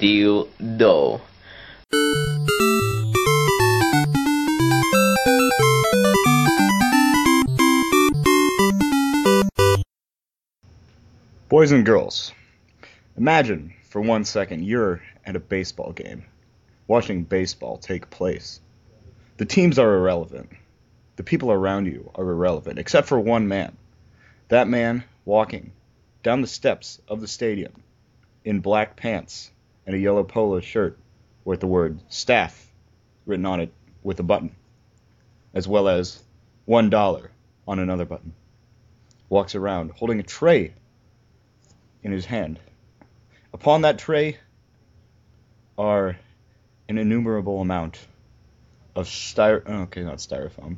dildo. Boys and girls, imagine for one second you're at a baseball game, watching baseball take place. The teams are irrelevant. The people around you are irrelevant, except for one man. That man walking down the steps of the stadium in black pants and a yellow polo shirt with the word staff written on it with a button, as well as one dollar on another button. Walks around holding a tray in his hand. Upon that tray are an innumerable amount of styro. Okay, not styrofoam.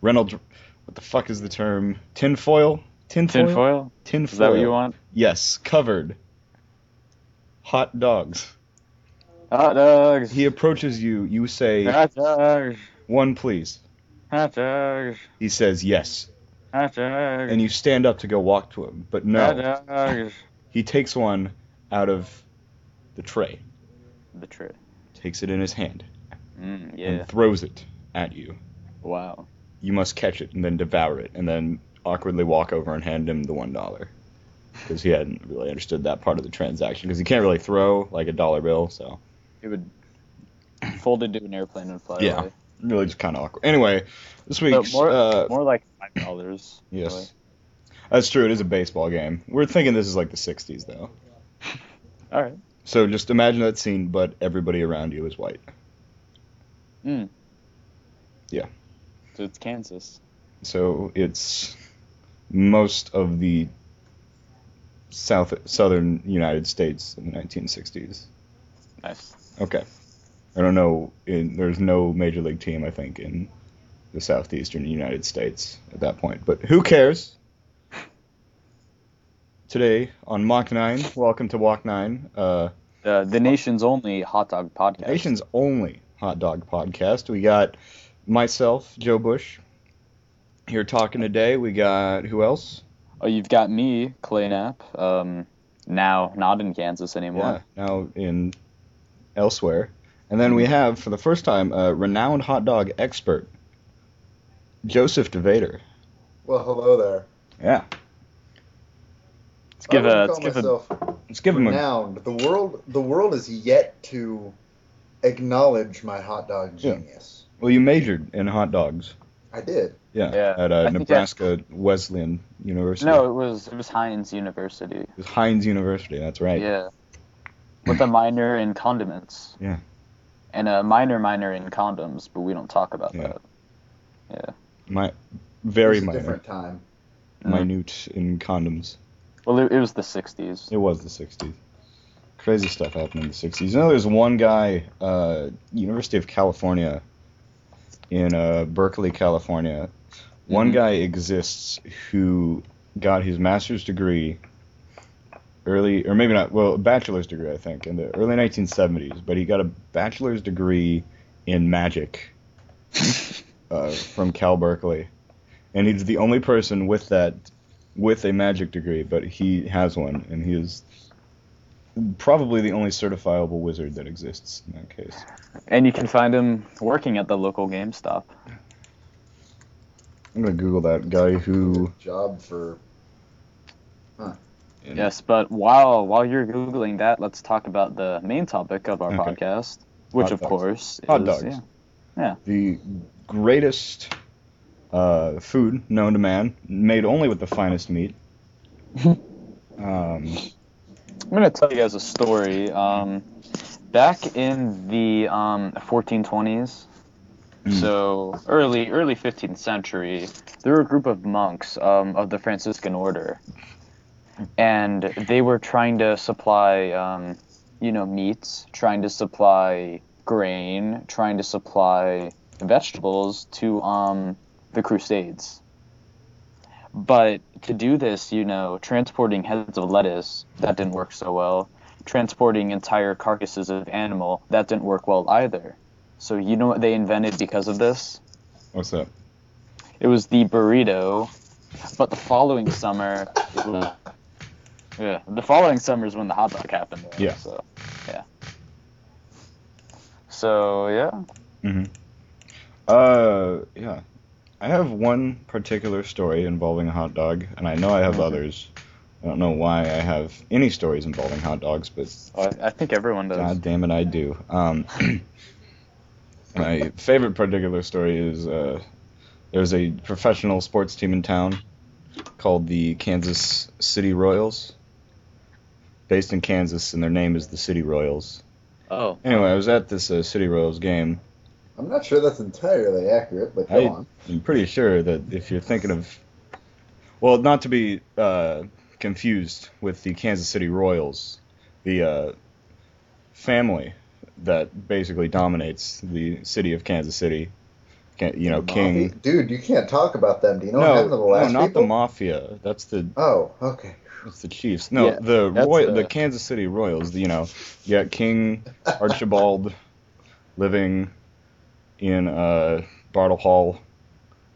Reynolds. What the fuck is the term? Tinfoil. Tinfoil. Tinfoil? Tinfoil. Is that what you want? Yes, covered. Hot dogs. Hot dogs. He approaches you. You say, Hot dogs. "One, please." Hot dogs. He says, "Yes." Hot dogs. And you stand up to go walk to him, but no. Hot dogs. He takes one out of the tray, The tray. takes it in his hand, Mm, yeah. and throws it at you. Wow. You must catch it and then devour it, and then awkwardly walk over and hand him the one dollar. Because he hadn't really understood that part of the transaction. Because he can't really throw like a dollar bill, so It would fold into an airplane and fly Yeah. away. really just kind of awkward. Anyway, this week more, uh, more like five dollars. yes, that's true. It is a baseball game. We're thinking this is like the '60s though. All right. So just imagine that scene, but everybody around you is white. Mm. Yeah. So it's Kansas. So it's most of the south southern United States in the 1960s. Nice. Okay. I don't know. In, there's no major league team, I think, in the southeastern United States at that point. But who cares? Today on Mock 9, welcome to Mock 9, uh, Uh, the nation's only hot dog podcast. nation's only hot dog podcast. We got myself, Joe Bush, here talking today. We got who else? Oh, you've got me, Clay Knapp. Um, now not in Kansas anymore. Yeah, now in elsewhere. And then we have, for the first time, a renowned hot dog expert, Joseph DeVader. Well, hello there. Yeah, Let's give I a wouldn't let's call give a myself let's give him a. renowned. The world, the world is yet to acknowledge my hot dog Yeah. genius. Well, you majored in hot dogs. I did. Yeah, Yeah, at uh, think Nebraska Wesleyan University. no. It was it was Heinz University. It was Heinz University. That's right. Yeah. With a minor in condiments. Yeah. And a minor minor in condoms, but we don't talk about Yeah. that. Yeah. My very It was a minor, different time. minute in condoms. Well, it, it was the '60s. It was the 60s. Crazy stuff happened in the 60s. You know, there's one guy, uh, University of California, in uh, Berkeley, California. One Mhm. guy exists who got his master's degree early, or maybe not, well, a bachelor's degree, I think, in the early 1970s. But he got a bachelor's degree in magic uh, from Cal Berkeley, and he's the only person with that with a magic degree, but he has one, and he is probably the only certifiable wizard that exists in that case. And you can find him working at the local GameStop. I'm gonna Google that guy who. Job for. Yes, but while while you're googling that, let's talk about the main topic of our Okay. podcast, which Hot of dogs. course Hot is dogs. yeah, the greatest uh, food known to man, made only with the finest meat. um, I'm gonna tell you guys a story. Um, back in the um, 1420s, Mm. so early early 15th century, there were a group of monks um, of the Franciscan order, and they were trying to supply, um, you know, meats, trying to supply grain, trying to supply vegetables to um, the Crusades. But to do this, you know, transporting heads of lettuce, that didn't work so well. Transporting entire carcasses of animal, that didn't work well either. So you know what they invented because of this? what's that? It was the burrito. But the following summer, was, yeah, the following summer is when the hot dog happened. Though, Yeah. So, yeah. So yeah. hmm Uh, yeah. I have one particular story involving a hot dog, and I know I have others. I don't know why I have any stories involving hot dogs, but Oh, I, I think everyone does. God damn it, I do. Um, my favorite particular story is uh, there's a professional sports team in town called the Kansas City Royals, based in Kansas, and their name is the City Royals. Oh. Anyway, I was at this uh, City Royals game. I'm not sure that's entirely accurate, but go I- on. I'm pretty sure that if you're thinking of, well, not to be uh, confused with the Kansas City Royals, the uh, family that basically dominates the city of Kansas City. You know, Mafia- King. Dude, you can't talk about them. Do you know what no, happened to the no, not people? the mafia. That's the Oh, okay. It's the Chiefs. No, Yeah, the Roy, uh, the Kansas City Royals. You know, yeah, King Archibald living in uh, Bartle Hall,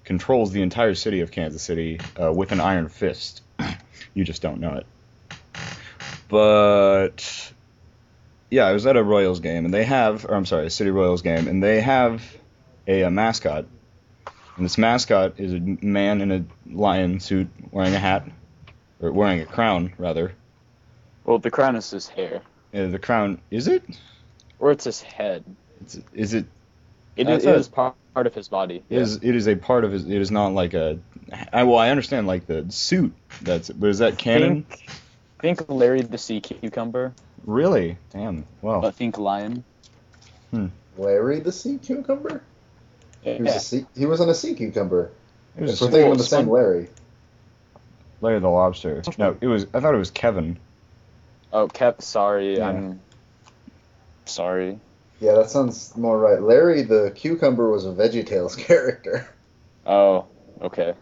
controls the entire city of Kansas City uh, with an iron fist. you just don't know it. But yeah, I was at a Royals game, and they have, or I'm sorry, a City Royals game, and they have a, a mascot. And this mascot is a man in a lion suit wearing a hat, or wearing a crown, rather. Well, the crown is his hair, Uh, the crown, is it? or it's his head. It's, is it It I is, thought- it is part part of his body. It is it is a part of his. It is not like a. I, well, I understand like the suit. That's but is that canon? Think, think Larry the sea cucumber, Really? Damn. Well, but think lion. Hmm. Larry the sea cucumber? He was, Yeah. a sea, he was on a sea cucumber. it was We're thinking of the same Larry. Larry the Lobster. No, it was. I thought it was Kevin. Oh, Kev, sorry, Yeah. I'm sorry. Yeah, that sounds more right. Larry the cucumber was a VeggieTales character. Oh, okay.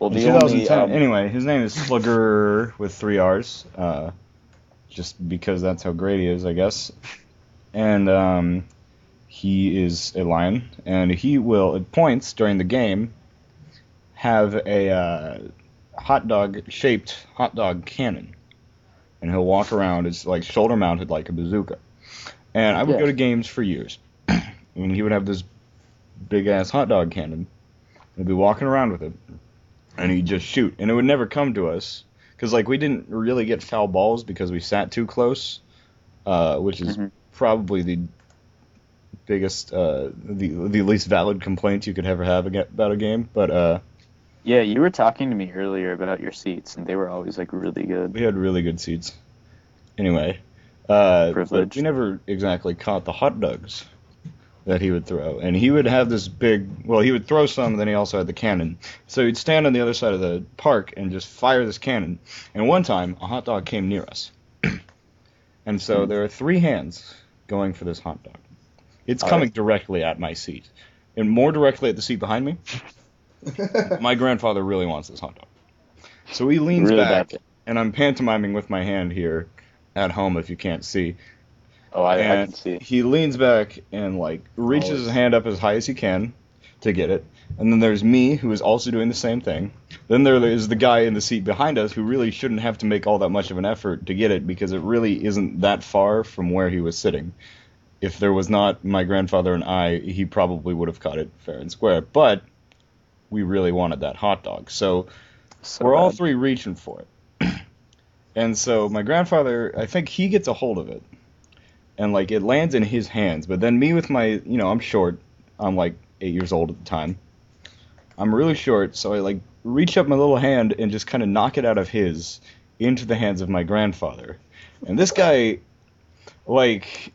Well, In the only um, anyway, his name is Sluggerrr with three R's. Uh, just because that's how great he is, I guess. And um, he is a lion, and he will at points during the game have a uh, hot dog shaped hot dog cannon, and he'll walk around. It's like shoulder mounted like a bazooka. And I would Yeah. go to games for years, and he would have this big ass hot dog cannon. He'd be walking around with it, and he'd just shoot, and it would never come to us because like we didn't really get foul balls because we sat too close, uh, which is Mhm. probably the biggest, uh, the the least valid complaint you could ever have about a game. But uh, Yeah, you were talking to me earlier about your seats, and they were always like really good. we had really good seats. Anyway, uh, but Privilege. we never exactly caught the hot dogs that he would throw, and he would have this big. Well, he would throw some, and then he also had the cannon. So he'd stand on the other side of the park and just fire this cannon. And one time, a hot dog came near us, and so there are three hands going for this hot dog. It's All coming right. directly at my seat, and more directly at the seat behind me. My grandfather really wants this hot dog. So he leans Really back, and I'm pantomiming with my hand here at home if you can't see. Oh, I, I can see. he leans back and like reaches Oh, his hand up as high as he can to get it. And then there's me who is also doing the same thing. Then there is the guy in the seat behind us who really shouldn't have to make all that much of an effort to get it because it really isn't that far from where he was sitting. If there was not my grandfather and I, he probably would have caught it fair and square. But we really wanted that hot dog. So So we're all three reaching for it. And so my grandfather, I think he gets a hold of it. And like it lands in his hands. But then me with my, you know, I'm short. I'm like eight years old at the time. I'm really short, so I like reach up my little hand and just kind of knock it out of his into the hands of my grandfather. And this guy, like,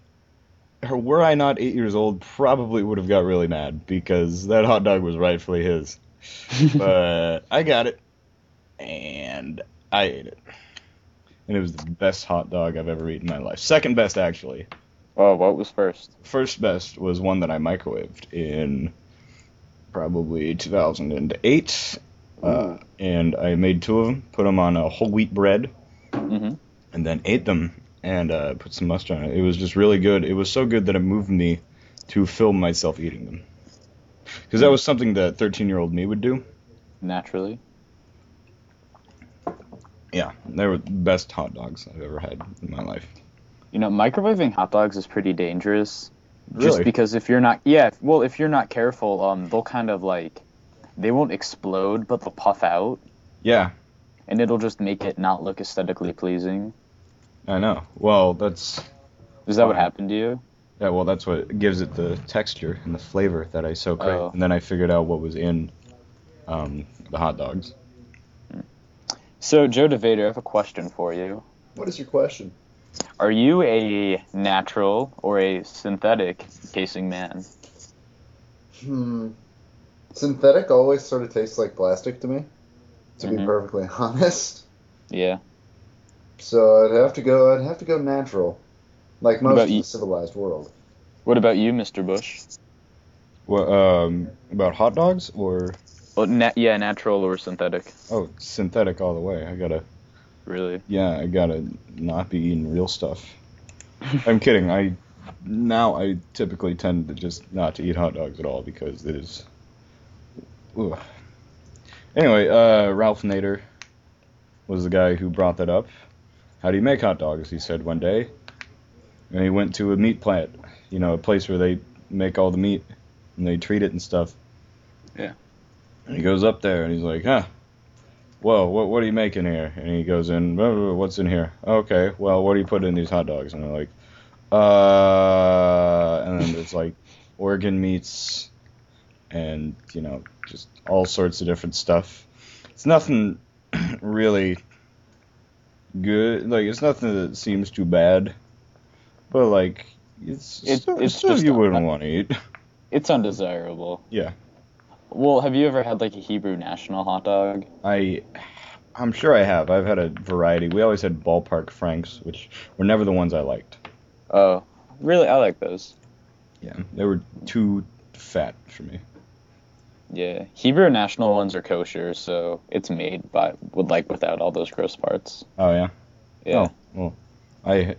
were I not eight years old, probably would have got really mad because that hot dog was rightfully his but I got it, and I ate it, and it was the best hot dog I've ever eaten in my life. Second best, actually. Oh, what was first? First best was one that I microwaved in probably 2008, uh, and I made two of them, put them on a whole wheat bread, hmm and then ate them and uh, put some mustard on it. It was just really good. It was so good that it moved me to film myself eating them. Because that was something that 13 year old me would do. Naturally. Yeah, they were the best hot dogs I've ever had in my life. You know, microwaving hot dogs is pretty dangerous. Really? Just because if you're not, yeah, well, if you're not careful, um, they'll kind of like, they won't explode, but they'll puff out, Yeah, and it'll just make it not look aesthetically pleasing. I know. Well, that's Is that what happened to you? yeah. Well, that's what gives it the texture and the flavor that I so crave. Oh. And then I figured out what was in um, the hot dogs. So, Joe DeVader, I have a question for you. What is your question? Are you a natural or a synthetic casing man? Hmm. Synthetic always sort of tastes like plastic to me, to be Mhm. perfectly honest. Yeah. So I'd have to go. I'd have to go natural, like What most about of the you? civilized world. What about you, Mr. Bush? What um, about hot dogs or Well, na- yeah, natural or synthetic. oh synthetic all the way? I gotta Really? yeah, I gotta not be eating real stuff. I'm kidding. I now I typically tend to just not to eat hot dogs at all because it is. Ugh. Anyway, uh, Ralph Nader was the guy who brought that up. How do you make hot dogs? He said one day, and he went to a meat plant. You know, a place where they make all the meat and they treat it and stuff. Yeah. And he goes up there and he's like, huh. Whoa, what, what are you making here? And he goes in, "Blah, blah, blah, what's in here? Okay, well, what do you put in these hot dogs? And they're like, uh, and then there's like organ meats and, you know, just all sorts of different stuff. It's nothing really good. Like, it's nothing that seems too bad. But, like, it's, It- stuff, it's stuff just you wouldn't want to eat. It's undesirable. Yeah. Well, have you ever had like a Hebrew national hot dog? I, I'm sure I have. I've had a variety. We always had ballpark franks, which were never the ones I liked. Oh, really? I like those. Yeah, they were too fat for me. Yeah, Hebrew national ones are kosher, so it's made by with like without all those gross parts. Oh yeah. Yeah. Oh, well, I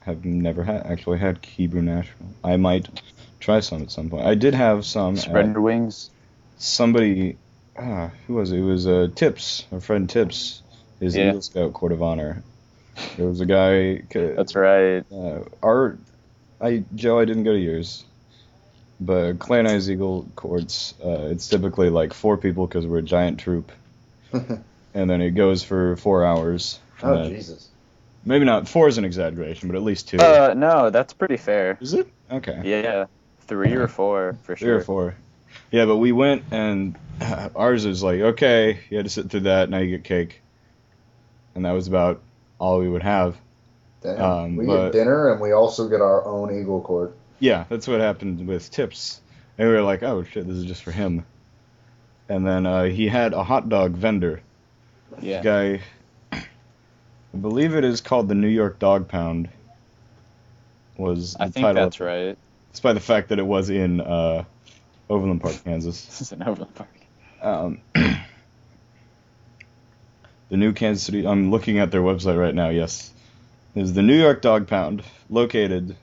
have never had actually had Hebrew National. I might try some at some point. I did have some. Spread At wings. Somebody, ah, who was it? It was uh, Tips, our friend Tips, his Yeah. Eagle Scout Court of Honor. There was a guy. That's right. uh, our I Joe, I didn't go to yours, but Clan Eyes Eagle courts. Uh, it's typically like four people because we're a giant troop, and then it goes for four hours. oh then- Jesus! maybe not four is an exaggeration, but at least two. Uh, no, that's pretty fair. is it okay? Yeah, three or four for Three or sure. four. Yeah, but we went and ours is like okay, you had to sit through that. Now you get cake, and that was about all we would have. Damn. Um, we but- get dinner and we also get our own eagle cord. Yeah, that's what happened with Tips. And we were like, oh shit, this is just for him. And then uh, he had a hot dog vendor. Yeah. Guy, I believe it is called the New York Dog Pound. Was the I think title, that's right. despite the fact that it was in uh, Overland Park, Kansas. This is in Overland Park. Um, the new Kansas City. I'm looking at their website right now. Yes, is the New York Dog Pound located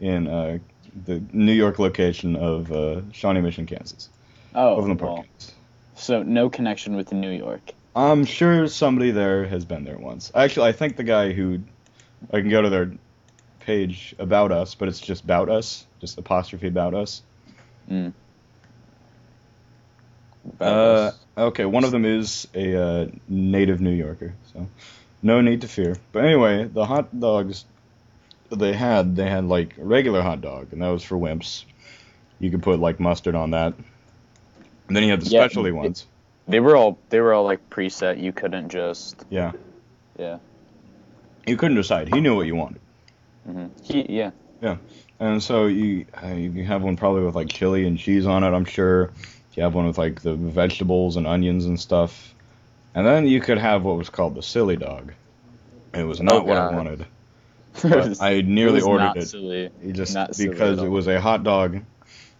in uh, the New York location of uh, Shawnee Mission, Kansas. Oh, Overland Park, well, Kansas. so no connection with New York. I'm sure somebody there has been there once. Actually, I think the guy who I can go to their page about us, but it's just about us, just apostrophe about us. Mm. Uh, okay, one of them is a uh, native New Yorker, so no need to fear. But anyway, the hot dogs they had, they had like a regular hot dog, and that was for wimps. You could put like mustard on that. And then you had the Yeah, specialty ones. they were all they were all like preset. You couldn't just Yeah. yeah. You couldn't decide. He knew what you wanted. Mm-hmm. He, yeah. And so you uh, you have one probably with like chili and cheese on it, I'm sure. You have one with like the vegetables and onions and stuff. And then you could have what was called the silly dog. It was not Oh, what I wanted. Was- I nearly it ordered not it. Silly. Just not because at it was a hot dog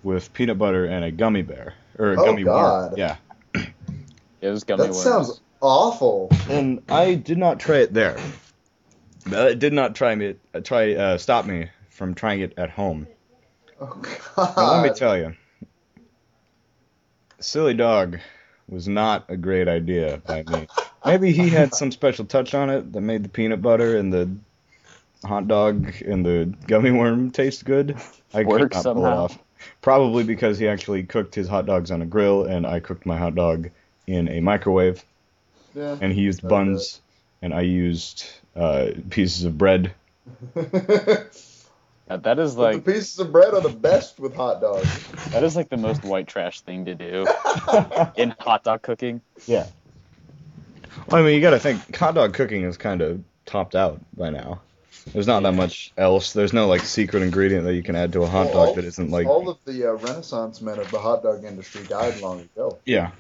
with peanut butter and a gummy bear or a Oh, gummy bar. God. Yeah. It was gummy That worms. sounds awful. And I did not try it there. But it did not try me uh, try uh, stop me from trying it at home. Oh Now, let me tell you, silly dog was not a great idea by me. Maybe he had some special touch on it that made the peanut butter and the hot dog and the gummy worm taste good. I could Work not pull it off. Probably because he actually cooked his hot dogs on a grill and I cooked my hot dog in a microwave. Yeah. And he used buns and I used uh, pieces of bread. That is like the pieces of bread are the best with hot dogs. that is like the most white trash thing to do in hot dog cooking. Yeah. Well, I mean, you got to think hot dog cooking is kind of topped out by now. There's not that much else. There's no like secret ingredient that you can add to a hot Well, dog all- that isn't like All of the uh, Renaissance men of the hot dog industry died long ago, yeah.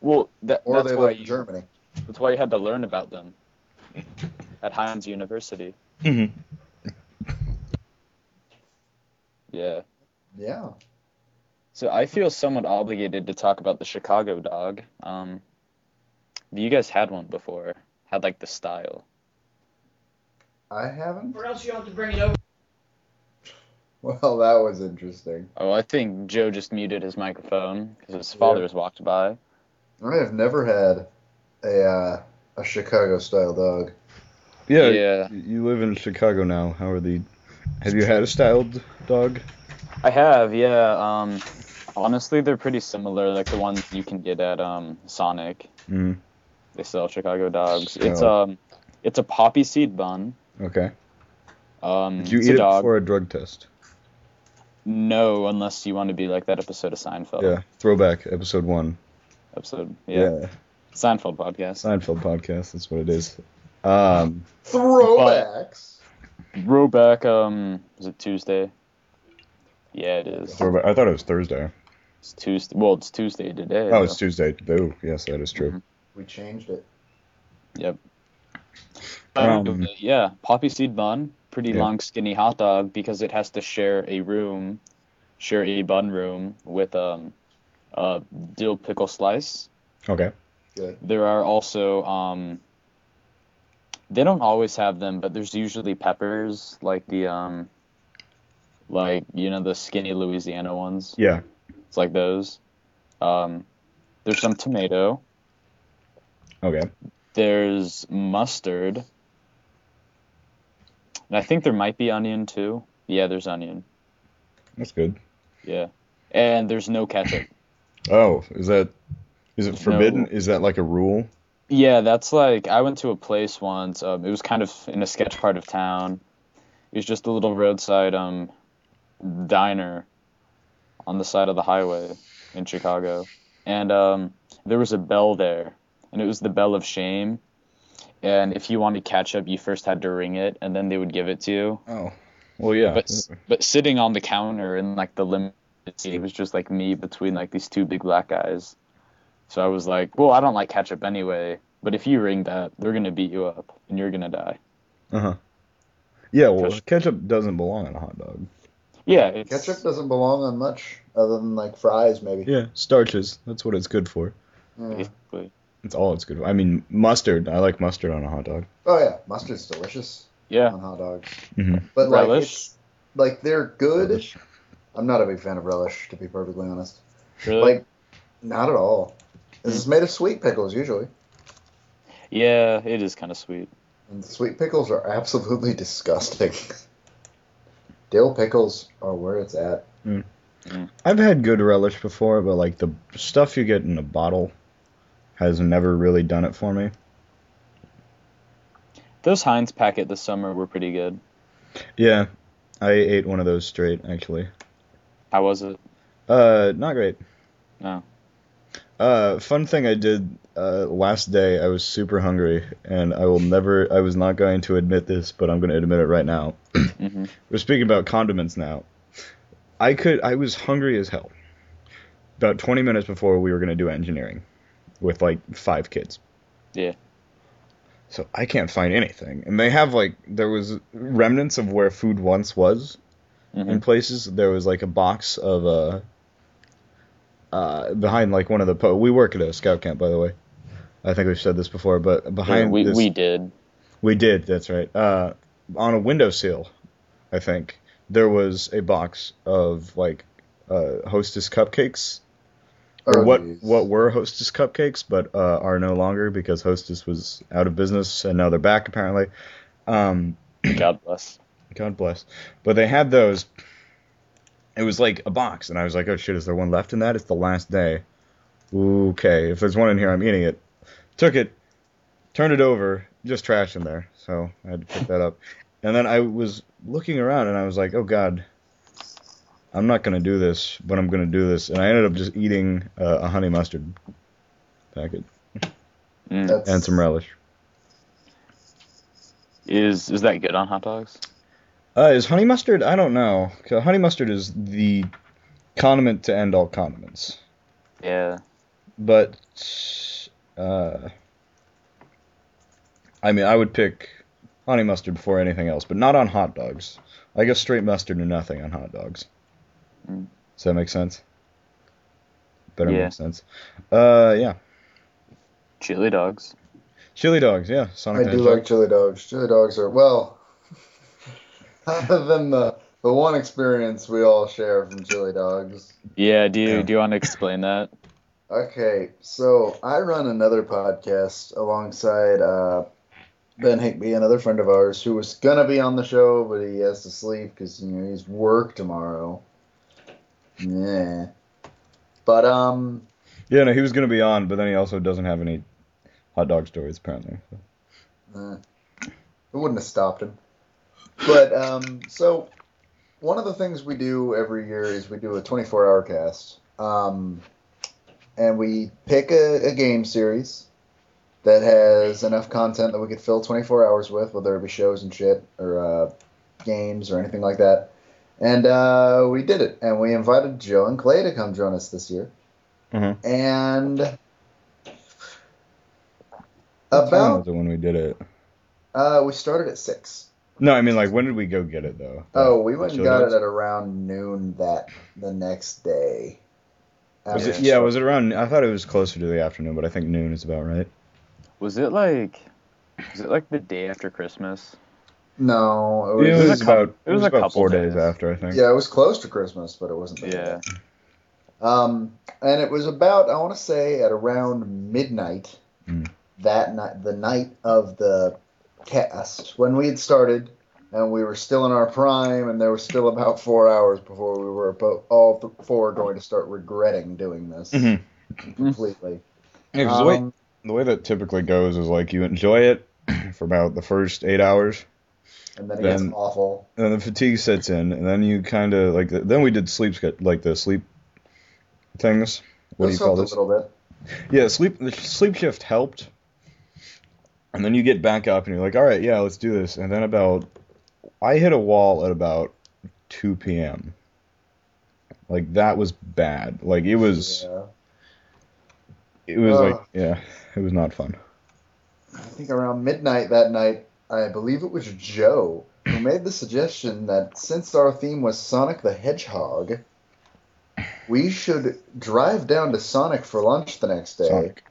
Well, that, or that's they why in you, Germany. that's why you had to learn about them at Heinz University. hmm Yeah. Yeah. So I feel somewhat obligated to talk about the Chicago dog. Um, you guys had one before. Had like the style. I haven't. Or else you have to bring it over. Well, that was interesting. Oh, I think Joe just muted his microphone because his father Yeah. has walked by. I have never had a uh, a Chicago style dog. Yeah. Yeah. You live in Chicago now. How are the? Have you had a styled dog? I have, yeah. Um, honestly, they're pretty similar, like the ones you can get at um Sonic. Mm. They sell Chicago dogs. It's um, it's a poppy seed bun. Okay. Um, Did you eat a it dog. before a drug test? No, unless you want to be like that episode of Seinfeld. Yeah. Throwback episode one. Episode, yeah. Seinfeld podcast. Seinfeld podcast. That's what it is. Um. Throwbacks. Throwback. Um, is it Tuesday? Yeah, it is. Throwback. I thought it was Thursday. It's Tuesday. Well, it's Tuesday today. Oh, it's though. Tuesday. Oh, yes, that is true. We changed it. Yep. Um, Uh, yeah, poppy seed bun, pretty Yeah. long, skinny hot dog because it has to share a room, share a bun room with um, a dill pickle slice. Okay. Good. There are also um, they don't always have them, but there's usually peppers like the um, like you know the skinny Louisiana ones. Yeah. It's like those. Um, there's some tomato. Okay. There's mustard. And I think there might be onion too. Yeah, there's onion. That's good. Yeah. And there's no ketchup. Oh, is that? Is it forbidden? No. Is that like a rule? Yeah, that's like I went to a place once. Um, it was kind of in a sketch part of town. It was just a little roadside um diner on the side of the highway in Chicago, and um, there was a bell there, and it was the bell of shame. And if you wanted ketchup, you first had to ring it, and then they would give it to you. Oh. Well, yeah. But but sitting on the counter in like the limited seat, it was just like me between like these two big black guys. So I was like, well, I don't like ketchup anyway. But if you ring that, they're gonna beat you up, and you're gonna die. Uh huh. Yeah. Well, Ketchup. ketchup doesn't belong on a hot dog. Yeah, it's, Ketchup doesn't belong on much other than like fries, maybe. Yeah. Starches. That's what it's good for. Yeah. basically. That's all it's good for. I mean, mustard. I like mustard on a hot dog. Oh yeah, mustard's delicious Yeah, on hot dogs. Mm-hmm. But like, Relish? like they're good. I'm not a big fan of relish, to be perfectly honest. really. Like, not at all. This is made of sweet pickles usually, yeah, it is kind of sweet. and sweet pickles are absolutely disgusting. Dill pickles are where it's at. I've had good relish before, but like the stuff you get in a bottle has never really done it for me. Those Heinz packet this summer were pretty good. Yeah. I ate one of those straight actually. How was it? Uh, not great. No. Uh, fun thing I did uh, last day. I was super hungry, and I will never. I was not going to admit this, but I'm going to admit it right now. hmm We're speaking about condiments now. I could. I was hungry as hell. About 20 minutes before we were going to do engineering, with like five kids. Yeah. So I can't find anything, and they have like there was remnants of where food once was hmm in places. There was like a box of uh, uh behind like one of the po- we work at a scout camp by the way. I think we've said this before, but behind we this, we did. we did. That's right. Uh, on a windowsill, I think there was a box of like uh, Hostess cupcakes, or Oh, what geez. what were Hostess cupcakes, but uh, are no longer because Hostess was out of business and now they're back apparently. Um, God bless. God bless. But they had those. It was like a box, and I was like, oh shit, is there one left in that? It's the last day. Okay, if there's one in here, I'm eating it. Took it, turned it over, just trash in there. So I had to pick that up. And then I was looking around, and I was like, oh god, I'm not gonna do this, but I'm gonna do this. And I ended up just eating uh, a honey mustard packet Mm. And some relish. Is is that good on hot dogs? Uh, is honey mustard? I don't know. 'Cause Honey mustard is the condiment to end all condiments. Yeah. But uh, I mean, I would pick honey mustard before anything else, but not on hot dogs. I guess straight mustard or nothing on hot dogs. Mm. Does that make sense? Better Yeah. make sense. Uh, yeah, Chili dogs. chili dogs. Yeah, I do like chili dogs. Chili dogs are well. Other than the the one experience we all share from chili dogs. Yeah. Do you Yeah. do you want to explain that? Okay, so I run another podcast alongside uh, Ben Higbee, another friend of ours, who was gonna be on the show, but he has to sleep because you know he's work tomorrow. Yeah, but um, Yeah, no, he was gonna be on, but then he also doesn't have any hot dog stories apparently. eh, it wouldn't have stopped him. But um, so one of the things we do every year is we do a 24-hour cast, um, and we pick a, a game series that has enough content that we could fill 24 hours with, whether it be shows and shit or uh, games or anything like that. And uh, we did it, and we invited Joe and Clay to come join us this year. Mhm. And about when we did it? uh, we started at six. No, I mean like when did we go get it though? Oh, we went and got dogs? it at around noon that the next day. Was it, Yeah. yeah, was it around? I thought it was closer to the afternoon, but I think noon is about right. Was it like? Was it like the day after Christmas? No, it It was, was, was a couple- about it was it a about couple four days. days. after, I think. yeah, it was close to Christmas, but it wasn't. the Yeah. day. Um, and it was about I want to say at around midnight Mm. that night, the night of the cast when we had started, and we were still in our prime, and there was still about four hours before we were about all th- four going to start regretting doing this Mhm. completely. Yeah, 'cause the way Um, the way that typically goes is like you enjoy it for about the first eight hours, and then it then- gets awful. and then the fatigue sets in, and then you kind of like then we did sleep like the sleep things. What do you call this? A little bit. Yeah, sleep the sleep shift helped, and then you get back up and you're like, all right, yeah, let's do this. And then about I hit a wall at about two p.m. Like that was bad. Like it was. Yeah. It was Ugh. like yeah, it was not fun. I think around midnight that night, I believe it was Joe who made the suggestion that since our theme was Sonic the Hedgehog, we should drive down to Sonic for lunch the next day. Sonic.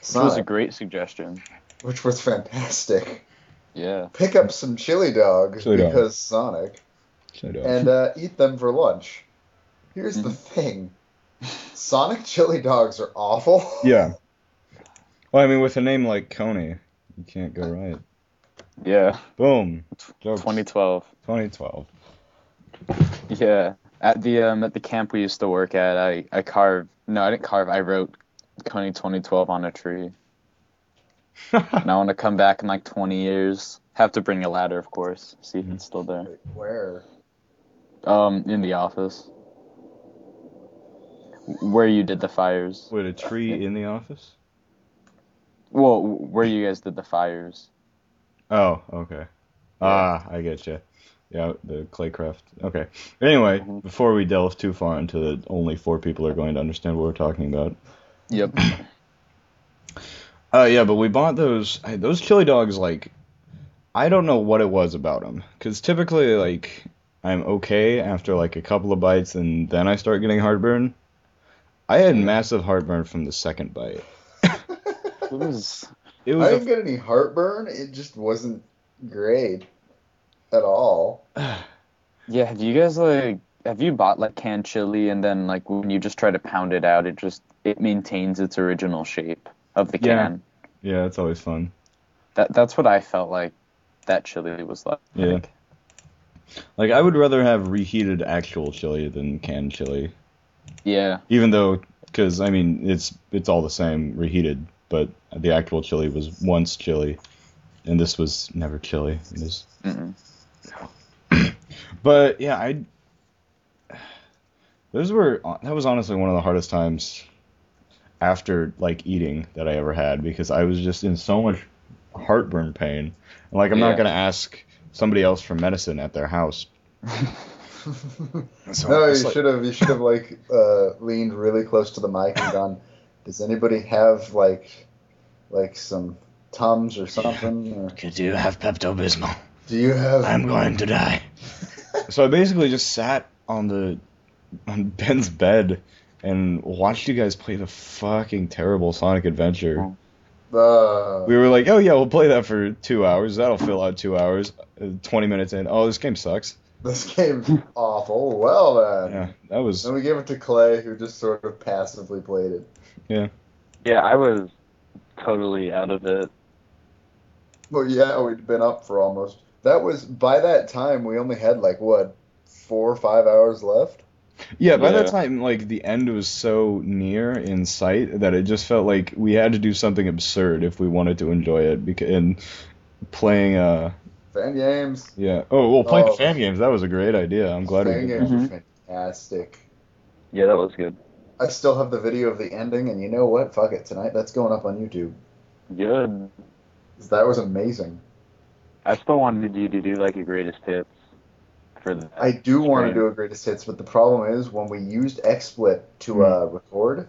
Which was a great suggestion. Which was fantastic. Yeah. Pick up some chili dogs Chili dog. because Sonic, Shut up. and uh, eat them for lunch. Here's the thing: Sonic chili dogs are awful. yeah. Well, I mean, with a name like Coney, you can't go right. Yeah. Boom. Jokes. 2012. 2012. Yeah. At the um at the camp we used to work at, I I carved. No, I didn't carve. I wrote Coney 2012 on a tree. And I want to come back in like 20 years. Have to bring a ladder, of course. See if it's still there. Where? Um, in the office. Where you did the fires. Wait, a tree in the office? Well, where you guys did the fires. Oh, okay. Ah, I get you. Yeah, the Claycraft. Okay. Anyway, Mhm. before we delve too far into the only four people are going to understand what we're talking about. Yep. Uh, yeah, but we bought those those chili dogs. Like, I don't know what it was about them, because typically, like, I'm okay after like a couple of bites, and then I start getting heartburn. I had massive heartburn from the second bite. It was. It I didn't get any heartburn. It just wasn't great at all. Yeah. Have you guys like? Have you bought like canned chili and then like when you just try to pound it out, it just it maintains its original shape of the can. yeah, it's always fun. That that's what I felt like that chili was like. Yeah. Like I would rather have reheated actual chili than canned chili, Yeah. even though because I mean it's it's all the same reheated, but the actual chili was once chili, and this was never chili. It was. But yeah, I. Those were that was honestly one of the hardest times after like eating that I ever had because I was just in so much heartburn pain. And, like I'm not gonna ask somebody else for medicine at their house. So no, you like- should have. You should have like uh, leaned really close to the mic and gone. Does anybody have like, like some tums or something? Or Could you have Pepto Bismol? do you have? I'm going to die. so I basically just sat on the on Ben's bed and watched you guys play the fucking terrible Sonic Adventure. Uh, We were like, oh yeah, we'll play that for two hours. That'll fill out two hours. Uh, Twenty minutes in, oh this game sucks. this game's awful. Well then. Yeah, that was Then we gave it to Clay, who just sort of passively played it. Yeah, Yeah, I was totally out of it. Well, yeah, we'd been up for almost. That was by that time we only had like what four or five hours left. Yeah. By that time, like the end was so near in sight that it just felt like we had to do something absurd if we wanted to enjoy it. Because and playing uh Fan games. yeah oh well playing Oh. fan games that was a great idea. I'm glad we Fan did. games Mhm. are fantastic. Yeah, that was good. I still have the video of the ending, and you know what? Fuck it. Tonight, that's going up on YouTube. Good. 'Cause That was amazing. I still wanted you to do like a greatest hits for the. I do want to do a greatest hits, but the problem is when we used XSplit to Hmm. uh, record,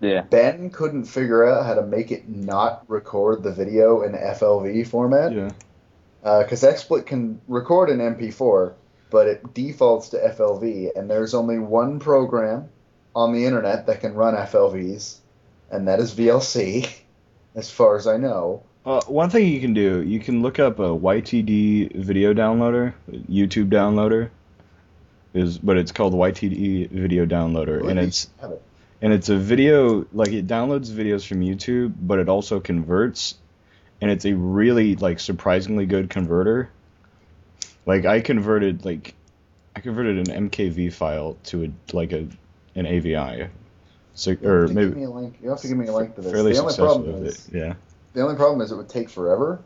Yeah. Ben couldn't figure out how to make it not record the video in FLV format. Yeah. Because XSplit can record in MP4, but it defaults to FLV, and there's only one program on the internet that can run FLVs, and that is VLC, as far as I know. Uh, one thing you can do, you can look up a YTD video downloader, YouTube downloader, is but it's called YTD video downloader, and it's it. and it's a video like it downloads videos from YouTube, but it also converts, and it's a really like surprisingly good converter. Like I converted like I converted an MKV file to a like a an AVI, so or to give me a link. You have to give me a link to this. fairly the only successful problem is it. Yeah. The only problem is it would take forever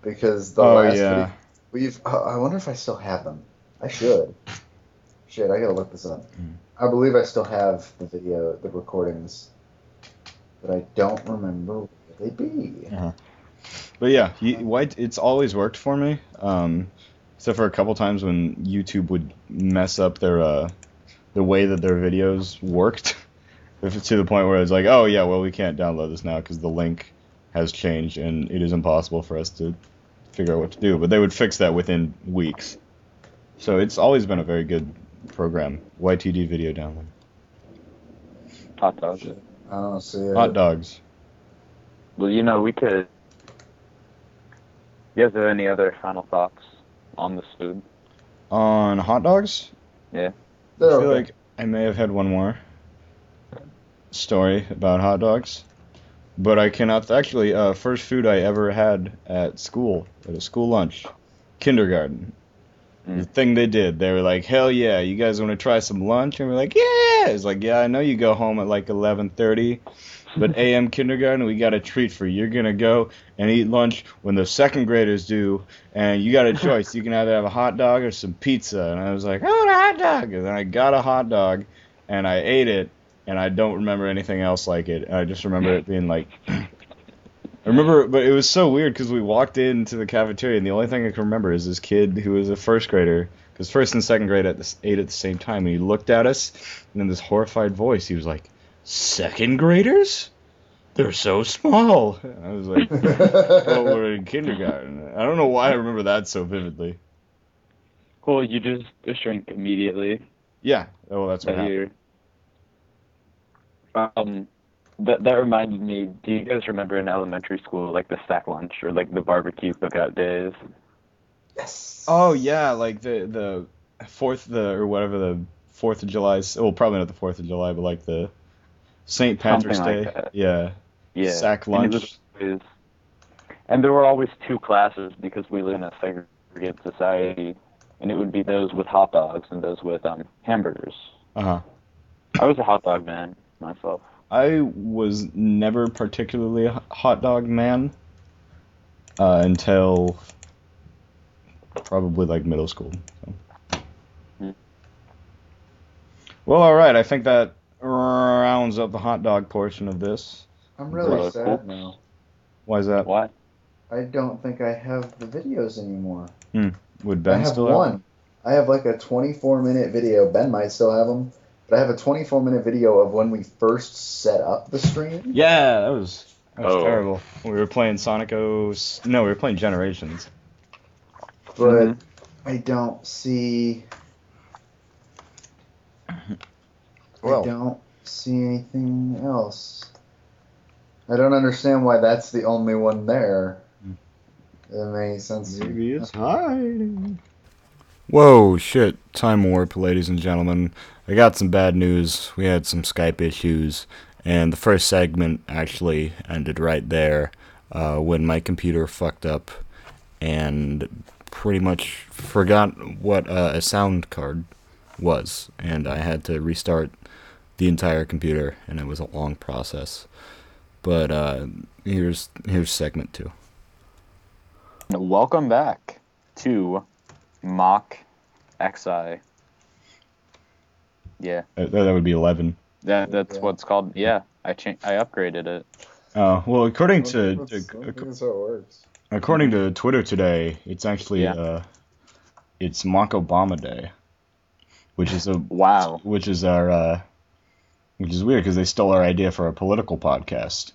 because the Oh last yeah. we've. Uh, I wonder if I still have them. I should. Shit, I gotta look this up. Hmm. I believe I still have the video, the recordings, but I don't remember what they be. But yeah, you, white. It's always worked for me. Um, except for a couple times when YouTube would mess up their uh, the way that their videos worked, if it's to the point where it's like, oh yeah, well we can't download this now because the link has changed and it is impossible for us to figure out what to do. But they would fix that within weeks. So it's always been a very good program. YTD video download. Hot dogs. I don't see it. Hot dogs. Well, you know, we could. You guys have any other final thoughts on this food? On hot dogs, They're I feel okay. like I may have had one more story about hot dogs, but I cannot. Actually, uh, first food I ever had at school, at a school lunch, kindergarten. The Mm. thing they did, they were like, "Hell yeah, you guys want to try some lunch?" And we're like, "Yeah!" It's like, "Yeah, I know you go home at like 11:30, but AM kindergarten, we got a treat for you. You're gonna go and eat lunch when the second graders do, and you got a choice. You can either have a hot dog or some pizza." And I was like, "Oh, a hot dog!" And then I got a hot dog, and I ate it, and I don't remember anything else like it. I just remember it being like. I remember, but it was so weird because we walked into the cafeteria, and the only thing I can remember is this kid who was a first grader, because first and second grade at the, ate at the same time, and he looked at us, and in this horrified voice, he was like, "Second graders? They're so small." And I was like, "Well, we're in kindergarten." I don't know why I remember that so vividly. Well, you just drink immediately. Yeah, oh, well, that's what that happened. Year. Um, that that reminded me. Do you guys remember in elementary school, like the sack lunch or like the barbecue cookout days? yes. Oh yeah, like the the fourth the or whatever the Fourth of July. Well, probably not the Fourth of July, but like the St. Patrick's Something Day. like that. Yeah. Yeah. Sack And lunch. was always- And there were always two classes because we live in a segregated society, and it would be those with hot dogs and those with um, hamburgers. Uh huh. I was a hot dog man myself. I was never particularly a hot dog man uh, until probably like middle school. So. Hmm. Well, all right. I think that rounds up the hot dog portion of this. I'm really Well, sad cool. now. Why is that? Why? I don't think I have the videos anymore. Hmm. Would Ben I have still have one. them? I have like a 24 minute video. Ben might still have them, but I have a 24 minute video of when we first set up the stream. Yeah, that was that was Oh. terrible. We were playing Sonic 0. No, we were playing Generations. But Mhm. I don't see. I don't see anything else. I don't understand why that's the only one there. It makes sense. Maybe it's hiding. Whoa, shit. Time warp, ladies and gentlemen. I got some bad news. We had some Skype issues, and the first segment actually ended right there uh, when my computer fucked up and pretty much forgot what uh, a sound card was, and I had to restart the entire computer, and it was a long process. But uh, here's here's segment two. Welcome back to Mock XI. Yeah, That, that would be eleven. that that's Okay. what's called. Yeah, I cha- I upgraded it. Oh well, according to, to that's- I don't think that's how it works. according to Twitter today, it's actually Yeah. uh, it's Mock Obama Day, which is a Wow. which is our uh, which is weird because they stole our idea for a political podcast.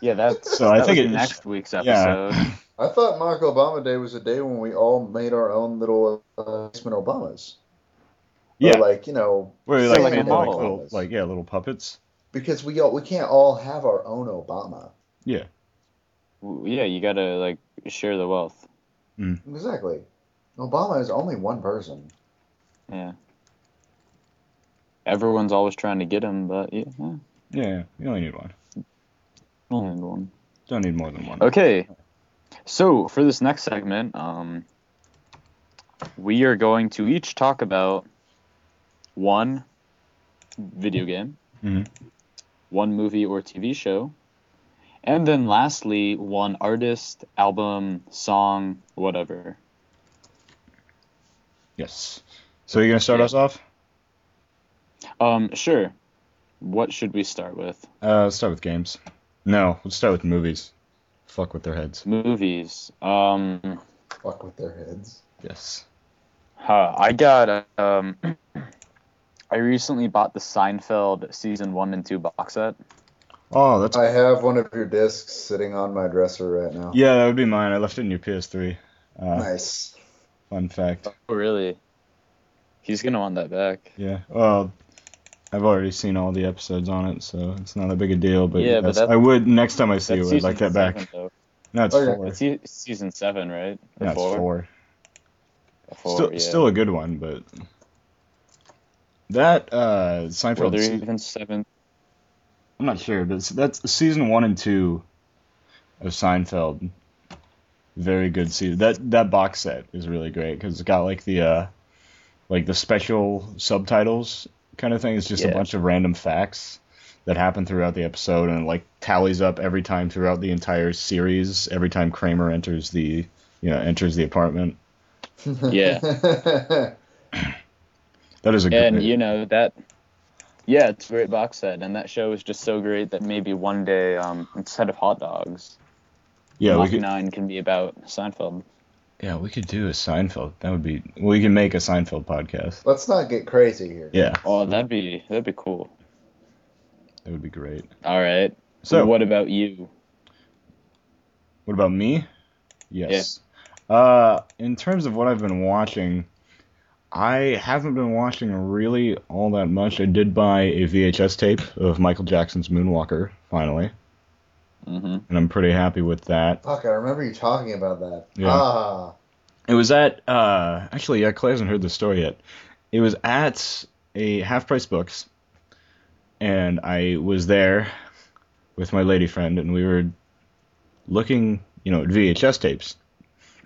Yeah, that's So I think was it- next week's yeah. episode. I thought Mock Obama Day was a day when we all made our own little uh, basement Obamas. Or Yeah, like you know, where like, like a like little like yeah little puppets. because we all we can't all have our own Obama. Yeah. yeah, you gotta like share the wealth. Exactly. Obama is only one person. Yeah. Everyone's always trying to get him, but yeah, yeah, Yeah, yeah, you only need one. only need one. Don't need more than one. Okay, so for this next segment, um, we are going to each talk about one video game, Mhm. one movie or TV show, and then lastly, one artist, album, song, whatever. Yes. So you're gonna start us off? Um, sure. What should we start with? Uh, let's start with games. No, let's start with movies. Fuck with their heads. Movies. Um, Fuck with their heads. Yes. huh, I got um, I recently bought the Seinfeld season one and two box set. Oh, that's I have one of your discs sitting on my dresser right now. yeah. That would be mine. I left it in your PS3. Uh, Nice. Fun fact. Oh, really? He's gonna want that back. Yeah. Well, I've already seen all the episodes on it, so it's not that big a deal. But Yeah, but I would next time I see it, I'd like that back. seven, though. No, it's Okay. four. That's season seven, right? Or No, it's four. Four, still, yeah. still a good one, but that uh, Were Seinfeld. there se- even seven? I'm not sure, but that's season one and two of Seinfeld. Very good season. That that box set is really great because it's got like the uh, like the special subtitles kind of thing. It's just a bunch of random facts that happen throughout the episode and like tallies up every time throughout the entire series. Every time Kramer enters the you know enters the apartment. Yeah. That is a And great. you know that. Yeah, it's a great box set, and that show is just so great that maybe one day, um, instead of hot dogs, yeah, Mock could. Nine can be about Seinfeld. Yeah, we could do a Seinfeld. That would be. We can make a Seinfeld podcast. Let's not get crazy here. Yeah, Oh, that'd be that'd be cool. that would be great. All right. So, what about you? What about me? Yes. Uh, in terms of what I've been watching, I haven't been watching really all that much. I did buy a VHS tape of Michael Jackson's Moonwalker finally, hmm and I'm pretty happy with that. Fuck, I remember you talking about that. Yeah. Ah. It was at uh, actually, yeah, Clay hasn't heard the story yet. It was at a Half Price Books, and I was there with my lady friend, and we were looking you know, VHS tapes.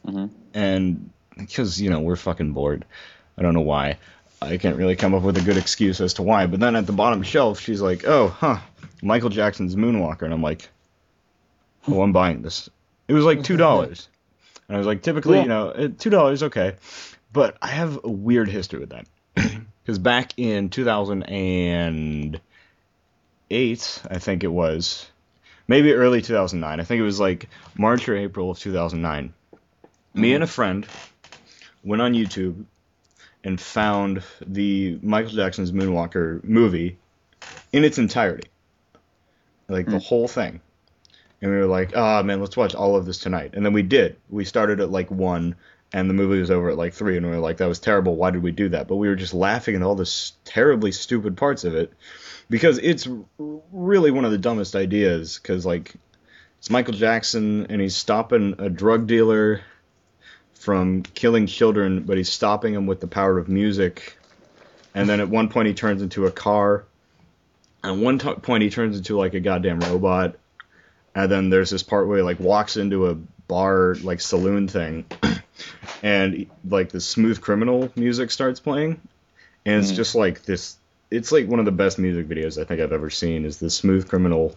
Mhm. And because, you know, we're fucking bored. I don't know why. I can't really come up with a good excuse as to why. But then at the bottom shelf, she's like, oh, huh, Michael Jackson's Moonwalker. And I'm like, oh, I'm buying this. It was like $2. And I was like, typically, Yeah. you know, eh, $2, okay. But I have a weird history with that. Because back in 2008, I think it was, maybe early 2009, I think it was like March or April of 2009, me and a friend went on YouTube and found the Michael Jackson's Moonwalker movie in its entirety. Like the Mm. whole thing. And we were like, ah, man, let's watch all of this tonight. And then we did. We started at like 1, and the movie was over at like 3, and we were like, that was terrible. Why did we do that? But we were just laughing at all the terribly stupid parts of it because it's really one of the dumbest ideas. Because, like, it's Michael Jackson, and he's stopping a drug dealer from killing children, but he's stopping him with the power of music. And then at one point, he turns into a car. At one t- point, he turns into like a goddamn robot. And then there's this part where he like walks into a bar, like saloon thing, and like the smooth criminal music starts playing, and it's Mm. just like this. It's like one of the best music videos I think I've ever seen. Is the smooth criminal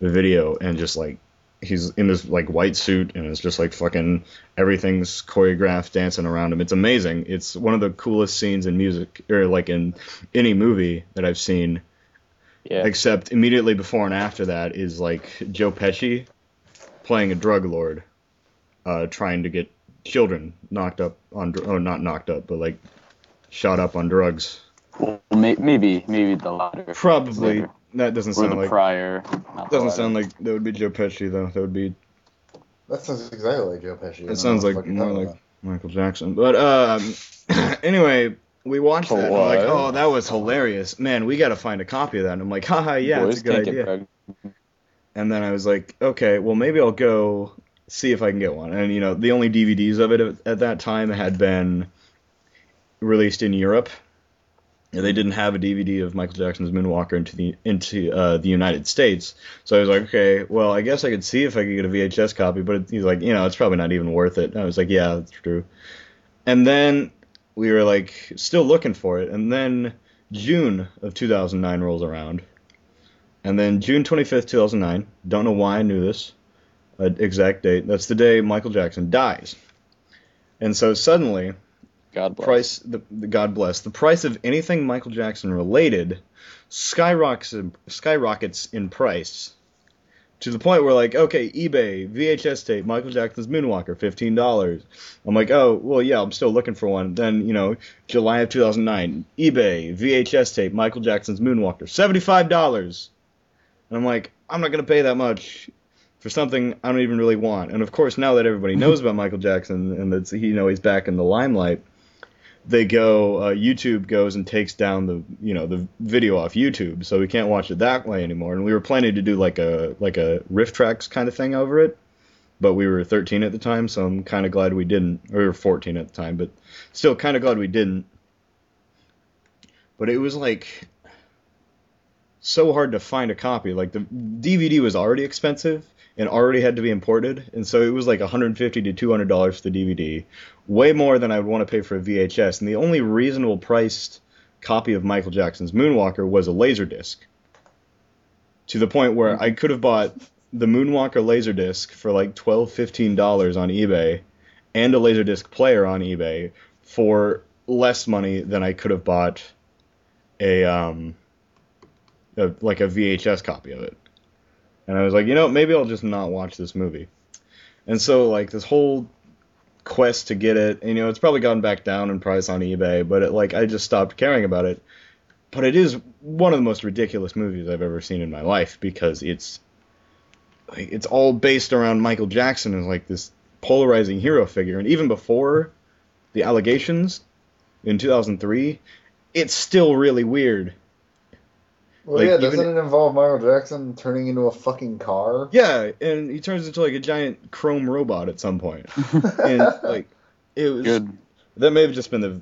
video, and just like he's in this like white suit, and it's just like fucking everything's choreographed, dancing around him. It's amazing. It's one of the coolest scenes in music, or like in any movie that I've seen. Yeah. Except immediately before and after that is like Joe Pesci playing a drug lord, uh, trying to get children knocked up on, dr- oh, not knocked up, but like shot up on drugs. Well, may- maybe maybe the latter. Probably Later. that doesn't Or sound the like prior. not the doesn't latter. sound like that would be Joe Pesci though. That would be That sounds exactly like Joe Pesci. I sounds like the fuck you're more like- about. Michael Jackson. But um, anyway, we watched that. And we're like, oh, that was hilarious, man. We got to find a copy of that. And I'm like, haha, yeah, Boys it's a good idea. And then I was like, okay, well maybe I'll go see if I can get one. And you know, the only DVDs of it at, at that time had been released in Europe. And they didn't have a DVD of Michael Jackson's Moonwalker into the into uh, the United States. So I was like, okay, well I guess I could see if I could get a VHS copy. But it, he's like, you know, it's probably not even worth it. And I was like, yeah, that's true. And then we were like still looking for it. And then June of 2009 rolls around. And then June 25th, 2009. Don't know why I knew this uh, exact date. That's the day Michael Jackson dies. And so suddenly, God bless. price the, the God bless the price of anything Michael Jackson related skyrockets skyrockets in price to the point where like okay eBay VHS tape Michael Jackson's Moonwalker fifteen dollars. I'm like oh well yeah I'm still looking for one. Then you know July of 2009 eBay VHS tape Michael Jackson's Moonwalker seventy five dollars. And I'm like I'm not gonna pay that much for something I don't even really want. And of course now that everybody knows about Michael Jackson and that you know he's back in the limelight they go uh, YouTube goes and takes down the you know the video off YouTube, so we can't watch it that way anymore. And we were planning to do like a like a riff tracks kind of thing over it, but we were 13 at the time, so I'm kind of glad we didn't. Or we were 14 at the time, but still kind of glad we didn't. But it was like so hard to find a copy. Like the DVD was already expensive and already had to be imported, and so it was like 150 to 200 dollars for the DVD, way more than I would want to pay for a VHS. And the only reasonable priced copy of Michael Jackson's Moonwalker was a Laserdisc. To the point where I could have bought the Moonwalker Laserdisc for like 12 15 dollars on eBay and a Laserdisc player on eBay for less money than I could have bought a um a, like a VHS copy of it. And I was like, you know, maybe I'll just not watch this movie. And so like this whole quest to get it, you know, it's probably gone back down in price on eBay, but it, like I just stopped caring about it. But it is one of the most ridiculous movies I've ever seen in my life because it's like it's all based around Michael Jackson as like this polarizing hero figure, and even before the allegations in 2003, it's still really weird. Well, Like, yeah, doesn't it involve Michael Jackson turning into a fucking car? Yeah, and he turns into like a giant chrome robot at some point. point, and like it was Good. that may have just been the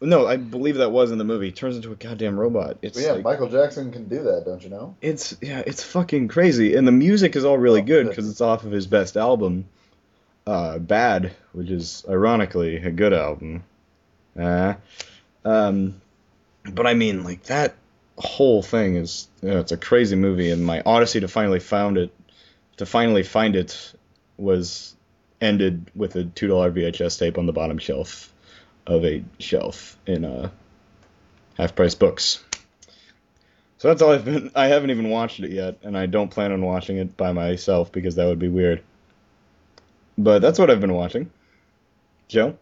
No, I believe that was in the movie. He turns into a goddamn robot. It's But yeah, like, Michael Jackson can do that, don't you know? it's yeah, it's fucking crazy, and the music is all really Oh, good good. because it's off of his best album, uh, Bad, which is ironically a good album. Uh, um, but I mean, like that whole thing is you know, it's a crazy movie, and my odyssey to finally found it, to finally find it, was ended with a two dollar VHS tape on the bottom shelf of a shelf in uh, half price books. So that's all I've been. I haven't even watched it yet, and I don't plan on watching it by myself because that would be weird. But that's what I've been watching. Joe?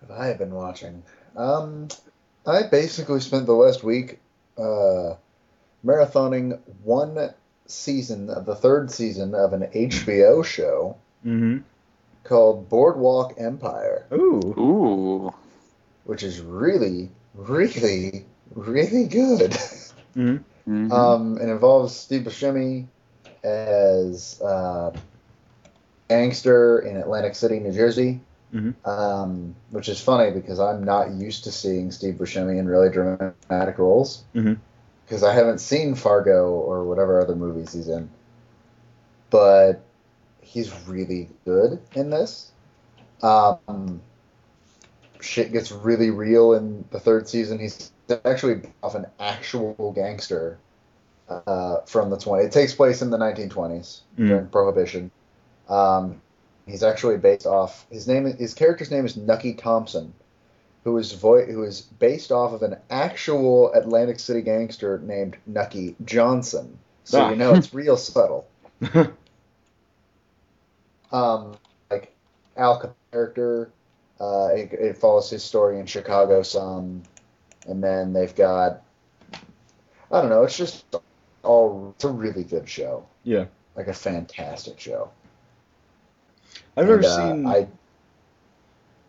What I have been watching. Um, I basically spent the last week uh, marathoning one season of the third season of an HBO show Mm-hmm. called Boardwalk Empire, Ooh. Ooh. which is really, really, really good. Mm-hmm. Mhm. Um, it involves Steve Buscemi as uh, gangster in Atlantic City, New Jersey. Mhm. Um, which is funny because I'm not used to seeing Steve Buscemi in really dramatic roles. Because I haven't seen Fargo or whatever other movies he's in. But he's really good in this. Um, shit gets really real in the third season. He's actually off an actual gangster uh, from the 20. It takes place in the 1920s Mm. during Prohibition. Um, he's actually based off his name. His character's name is Nucky Thompson, who is vo- who is based off of an actual Atlantic City gangster named Nucky Johnson. So Ah. you know it's real subtle. Um, like Al Capone character, uh, it, it follows his story in Chicago some, and then they've got, I don't know, it's just all it's a really good show, yeah. like a fantastic show. I've never And, uh, seen. I,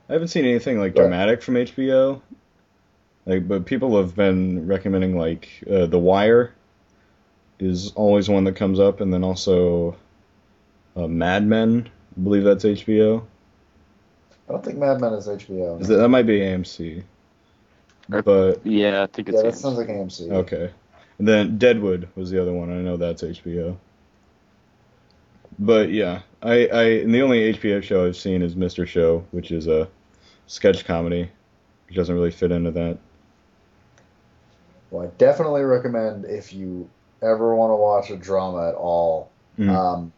I haven't seen anything like dramatic from HBO. Like, but people have been recommending like uh, The Wire is always one that comes up, and then also uh, Mad Men. I believe that's HBO. I don't think Mad Men is HBO. Is that, that might be AMC. But Yeah, I think it's yeah, that AMC. sounds like AMC. Okay. And then Deadwood was the other one. I know that's HBO. But yeah, I, I and the only HBO show I've seen is Mr. Show, which is a sketch comedy, which doesn't really fit into that. Well, I definitely recommend if you ever want to watch a drama at all. Mhm. Um,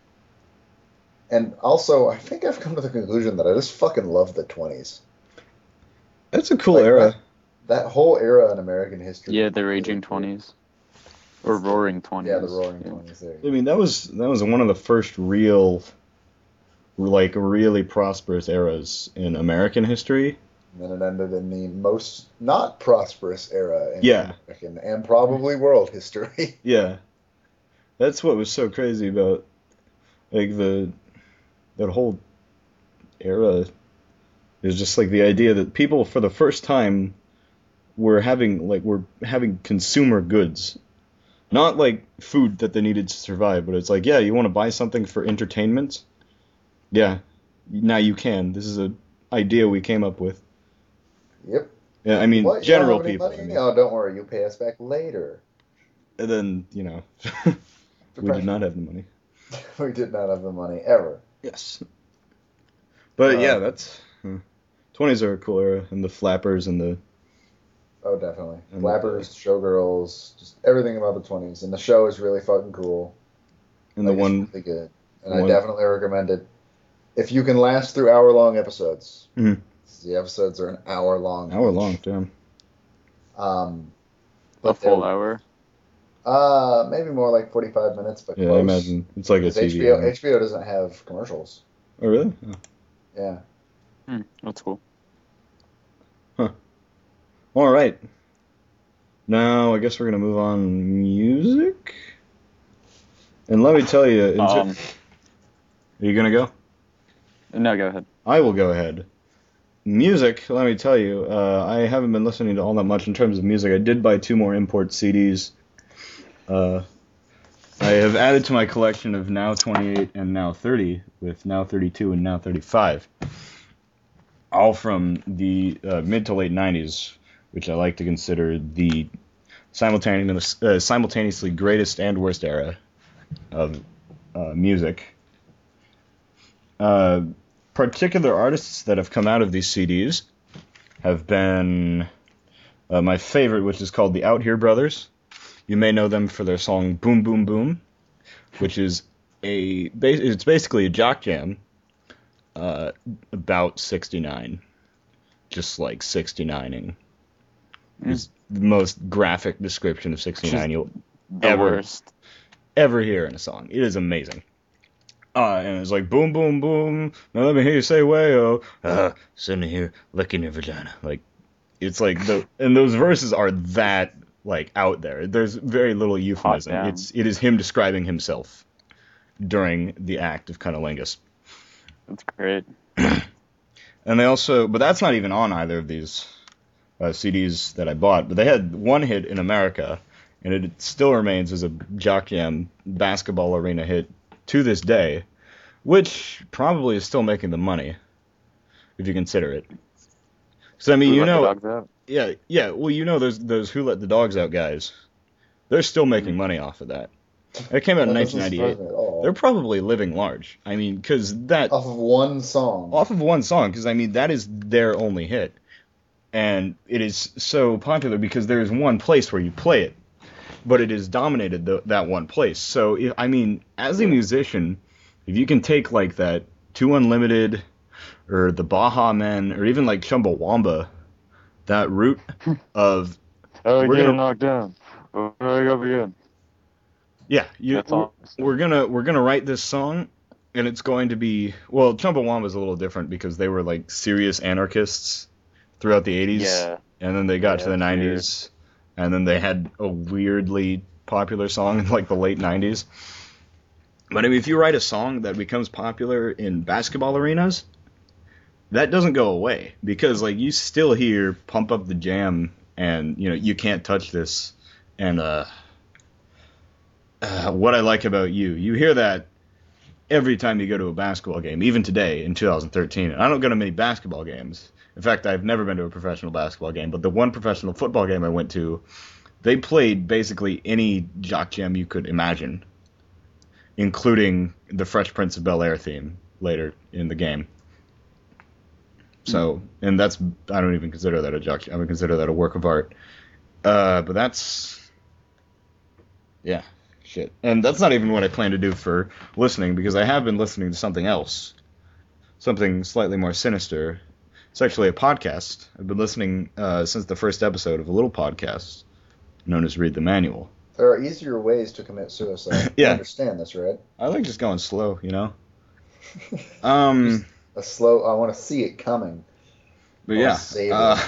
and also, I think I've come to the conclusion that I just fucking love the 20s. That's a cool Like, era. That whole era in American history. Yeah, the Raging Twenties. Or Roaring Twenties. Yeah, the Roaring Twenties. There. I mean, that was that was one of the first real, like really prosperous eras in American history. And then it ended in the most not prosperous era in Yeah. American and probably world history. Yeah, that's what was so crazy about like the that whole era is just like the idea that people for the first time were having like were having consumer goods not like food that they needed to survive but it's like yeah you want to buy something for entertainment yeah now you can this is an idea we came up with yep. yeah i mean What? General people? I mean. Oh, don't worry. You'll pay us back later. and then you know we did not have the money we did not have the money ever. Yes. But Uh, yeah, that's twenties are a cool era, and the flappers and the Oh, definitely. Flappers, showgirls, just everything about the 20s. And the show is really fucking cool. and the Like, it's one really good. And the I one- definitely recommend it. If you can last through hour long episodes, Mhm. the episodes are an hour long. hour long. Damn. Um, A full hour. Uh, maybe more like 45 minutes, but Yeah, close. I imagine it's like a 'Cause TV. HBO, hour. HBO doesn't have commercials. Oh really? Oh. Yeah. Hmm, that's cool. Huh. All right. Now I guess we're gonna move on music. And let me tell you, in Um, are you gonna go? No, go ahead. I will go ahead. Music, let me tell you, uh, I haven't been listening to all that much in terms of music. I did buy two more import CDs. Uh, I have added to my collection of Now 28 and Now 30, with Now 32 and Now 35. all from the uh, mid to late 90s, which I like to consider the simultaneous, uh, simultaneously greatest and worst era of uh, music. Particular artists that have come out of these CDs have been uh, my favorite, which is called the Outhere Brothers. You may know them for their song "Boom Boom Boom," which is a it's basically a jock jam uh, about 69, just like 69ing. Mm. Is the most graphic description of 69 you'll Ever. worst. ever hear in a song. It is amazing. Uh, and it's like boom, boom, boom. Now let me hear you say wayo. Uh, sitting here licking your vagina. Like, it's like the and those verses are that like out there. There's very little euphemism. It's it is him describing himself during the act of cunnilingus. That's great. And they also, but that's not even on either of these uh, CDs that I bought. But they had one hit in America, and it still remains as a Jock Jam basketball arena hit to this day, which probably is still making the money, if you consider it. So I mean, Who you let the know, dogs out? yeah, yeah. Well, you know, those those Who Let the Dogs Out guys, they're still making mm-hmm. money off of that. It came out in That doesn't 1998. surprise me at all. They're probably living large. I mean, because that off of one song. off of one song because I mean that is their only hit, and it is so popular because there is one place where you play it, but it has dominated the, that one place. So if, I mean, as a musician, if you can take like that Two Unlimited, or the Baha Men, or even like Chumbawamba, that route of Oh, We're we're gonna- getting knocked down. We're up again. yeah, you, all. we're gonna we're gonna write this song and it's going to be well chumbawamba is a little different because they were like serious anarchists throughout the 80s Yeah. and then they got Yeah, to the that's 90s and then they had a weirdly popular song in like the late 90s but I mean, if you write a song that becomes popular in basketball arenas that doesn't go away because like you still hear pump up the jam and you know you can't touch this and uh uh, what I like about you. You hear that every time you go to a basketball game, even today in 2013. And I don't go to many basketball games. In fact, I've never been to a professional basketball game, but the one professional football game I went to, they played basically any jock jam you could imagine, including the Fresh Prince of Bel Air theme later in the game. So, and that's I don't even consider that a jock. jam. I would consider that a work of art. Uh, but that's yeah, shit. And that's not even what I plan to do for listening because I have been listening to something else, something slightly more sinister. It's actually a podcast. I've been listening uh, since the first episode of a little podcast known as Read the Manual. There are easier ways to commit suicide. Yeah. You understand this, right? I like just going slow, you know. Um, A slow. I want to see it coming. but yeah, uh,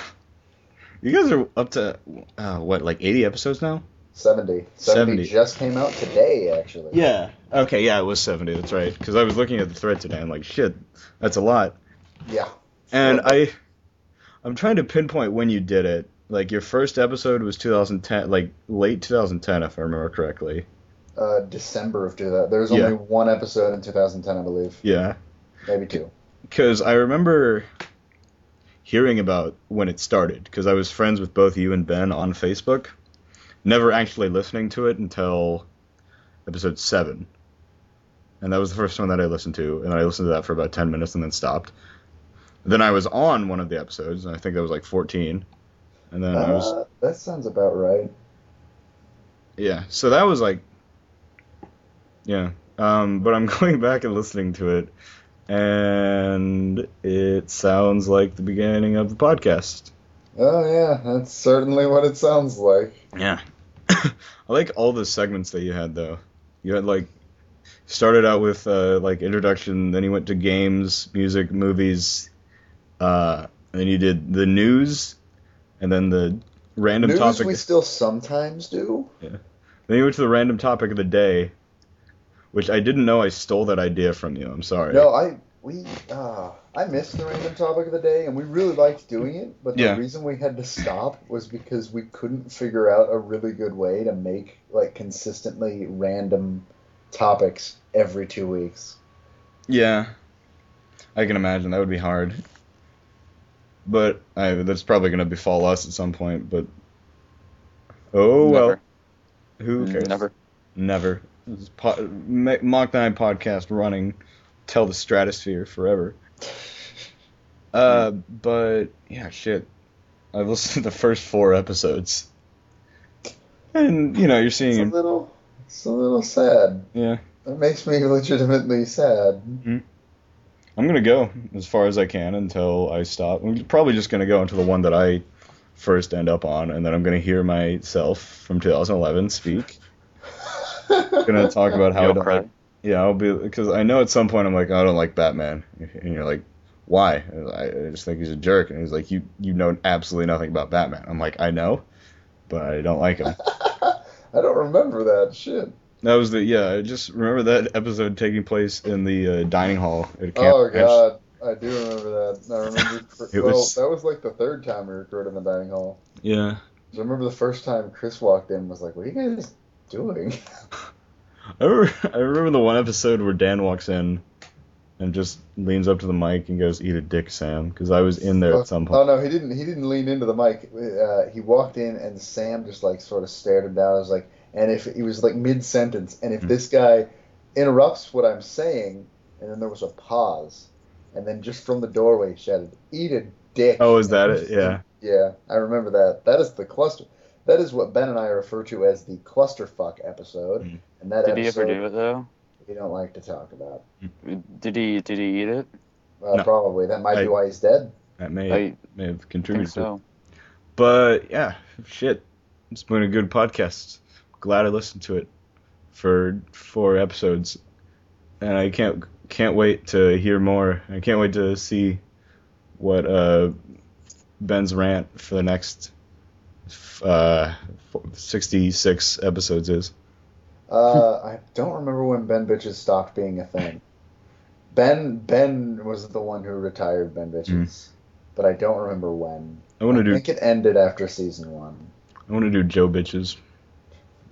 you guys are up to uh, what, like 80 episodes now? 70. 70. 70. just came out today, actually. Yeah. Okay, yeah, it was 70. That's right. Because I was looking at the thread today. I'm like, shit, that's a lot. Yeah. And I, I'm trying to pinpoint when you did it. Like your first episode was 2010, like late 2010, if I remember correctly. Uh, December of 2000. There was Yeah. only one episode in 2010, I believe. Yeah. Maybe two. Because I remember hearing about when it started. Because I was friends with both you and Ben on Facebook. Never actually listening to it until episode seven. And that was the first one that I listened to. And I listened to that for about 10 minutes and then stopped. Then I was on one of the episodes, and I think that was like 14. And then I was. Uh, that sounds about right. Yeah, so that was like, yeah. Um, but I'm going back and listening to it, and it sounds like the beginning of the podcast. Oh, yeah. That's certainly what it sounds like. Yeah. I like all the segments that you had though. You had like started out with uh, like introduction, then you went to games, music, movies, uh, and then you did the news, and then the random News topic. we still sometimes do. Yeah. Then you went to the random topic of the day, which I didn't know I stole that idea from you. I'm sorry. No, I we uh, I missed the random topic of the day, and we really liked doing it. But the Yeah. reason we had to stop was because we couldn't figure out a really good way to make like consistently random topics every two weeks. Yeah. I can imagine that would be hard. But I, that's probably gonna befall us at some point. But oh well, who Mm, cares? Never. Never. This is po- Ma- Mock 9 podcast running Tell the Stratosphere forever. Uh, but yeah, shit. I've listened to the first four episodes. And, you know, you're It's seeing a little, it's a little sad. Yeah. It makes me legitimately sad. I'm going to go as far as I can until I stop. I'm probably just going to go into the one that I first end up on, and then I'm going to hear myself from 2011 speak. going to talk about how I You'll don't cry. like Yeah, I'll be because I know at some point I'm like, I don't like Batman, and you're like, why? I, I just think he's a jerk, and he's like, you you know absolutely nothing about Batman. I'm like, I know, but I don't like him. I don't remember that shit. That was the yeah. I just remember that episode taking place in the uh, dining hall at camp. Oh god, I do remember that. I remember. It well, was- that was like the third time we recorded in the dining hall. Yeah, I remember the first time Chris walked in and was like, "What are you guys doing?" I remember. I remember the one episode where Dan walks in and just leans up to the mic and goes, "Eat a dick, Sam," because I was in there at some point. Oh no, he didn't. He didn't lean into the mic. Uh, he walked in and Sam just like sort of stared him down. I was like, and if he was like mid sentence, and if Hmm. this guy interrupts what I'm saying, and then there was a pause, and then just from the doorway he shouted, "Eat a dick." Oh, is that it? Yeah. Yeah, I remember that. That is the cluster. That is what Ben and I refer to as the clusterfuck episode, Mhm. and that Did he ever do it though? we don't like to talk about. Did he? Did he eat it? Uh, No. Probably that might be why he's dead. That may I may have contributed. to it. so. But yeah, shit. It's been a good podcast. Glad I listened to it for four episodes, and I can't can't wait to hear more. I can't wait to see what uh, Ben's rant for the next uh, 66 episodes is. Uh, I don't remember when Ben Bitches stopped being a thing. Ben Ben was the one who retired Ben Bitches, but I don't remember when. I want to do. I think it ended after season one. I want to do Joe bitches,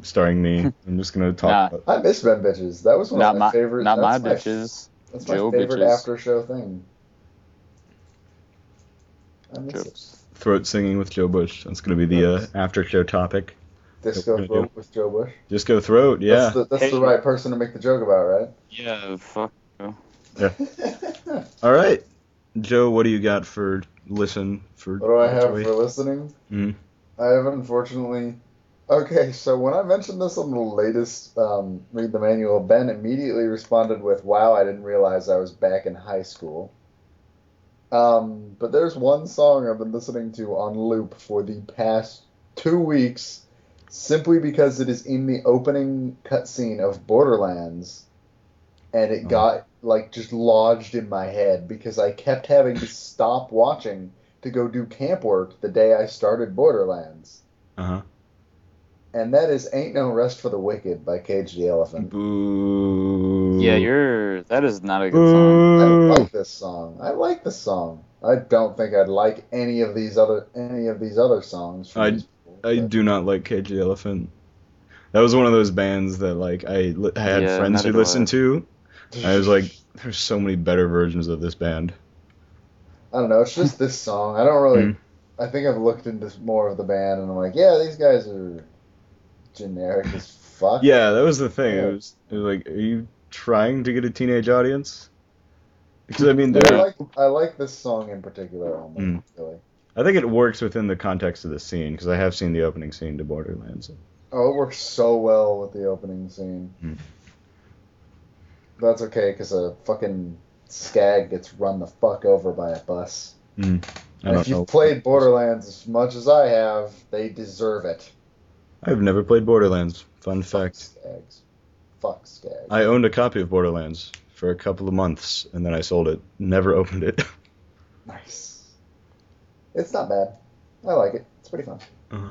starring me. I'm just gonna talk. Nah. about, I miss Ben Bitches. That was one Not of my, my, favorite. not my that's bitches. That's my Joe favorite bitches. after show thing. I miss it. Throat singing with Joe Bush. That's gonna be the uh, after show topic. Disco Yeah. throat with Joe Bush. Just go throat, yeah. That's, the, that's the right person to make the joke about, right? Yeah, fuck. Yeah. All right, Joe, what do you got for listen for? What do I have enjoy? for listening? Mhm. I have unfortunately. Okay, so when I mentioned this on the latest um, Read the Manual, Ben immediately responded with, Wow, I didn't realize I was back in high school. Um, but there's one song I've been listening to on loop for the past two weeks simply because it is in the opening cutscene of Borderlands. And it Oh. got, like, just lodged in my head because I kept having to stop watching to go do camp work the day I started Borderlands. Uh-huh. And that is Ain't No Rest for the Wicked by Cage the Elephant. Boo. Yeah, you're. That is not a good song. I like this song. I like this song. I don't think I'd like any of these other any of these other songs. from I- people, I but- do not like Cage the Elephant. That was one of those bands that like I, li- I had Yeah, friends who neither do I. listened to. I was like, there's so many better versions of this band. I don't know. It's just this song. I don't really. Mm. I think I've looked into more of the band, and I'm like, yeah, these guys are generic as fuck. Yeah, that was the thing. Yeah. It was, it was like, are you trying to get a teenage audience? Because I mean, I like I like this song in particular. Only Mm. really. I think it works within the context of the scene because I have seen the opening scene to Borderlands. Oh, it works so well with the opening scene. Hmm. That's okay, because a fucking skag gets run the fuck over by a bus. And if you've know. played Borderlands as much as I have, they deserve it. I've never played Borderlands. Fun Fuck fact. skags. Fuck skags. I owned a copy of Borderlands for a couple of months and then I sold it. Never opened it. Nice. It's not bad. I like it. It's pretty fun. Uh-huh.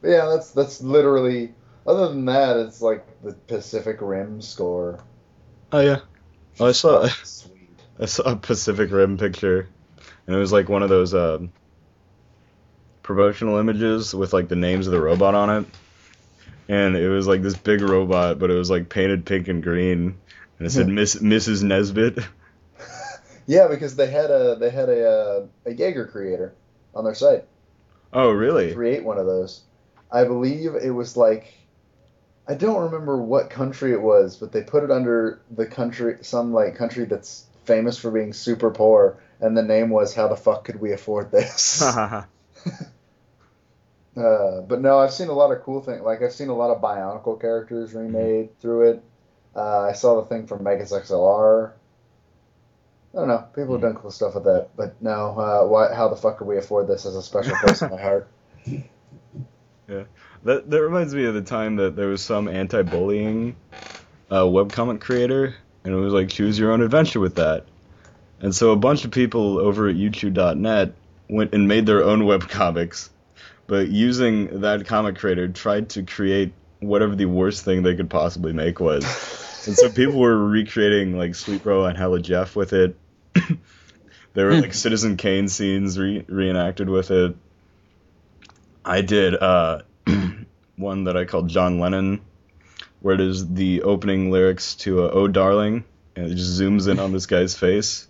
But yeah, that's that's literally. Other than that, it's like the Pacific Rim score. oh yeah, Oh, I saw- fucking Sweet. I saw a Pacific Rim picture, and it was like one of those um, promotional images with like the names of the robot on it, and it was like this big robot, but it was like painted pink and green, and it said Miss Mrs. Nesbit. Yeah, because they had a they had a uh, a Jaeger creator on their site. Oh, really? Create one of those. I believe it was like I don't remember what country it was, but they put it under the country some like country that's famous for being super poor, and the name was "How the fuck could we afford this?" uh, but no, I've seen a lot of cool things. Like I've seen a lot of Bionicle characters remade through it. Uh, I saw the thing from Megas XLR. I don't know. People have done cool stuff with that, but no. Uh, why? How the fuck could we afford this as a special place in my heart? Yeah, that that reminds me of the time that there was some anti-bullying uh, webcomic creator, and it was like choose your own adventure with that. And so a bunch of people over at YouTube.net went and made their own webcomics, but using that comic creator tried to create whatever the worst thing they could possibly make was. and so people were recreating like Sweet Bro and Hella Jeff with it. there were like Citizen Kane scenes re- reenacted with it. I did uh, one that I called John Lennon, where it is the opening lyrics to uh, "Oh Darling," and it just zooms in on this guy's face.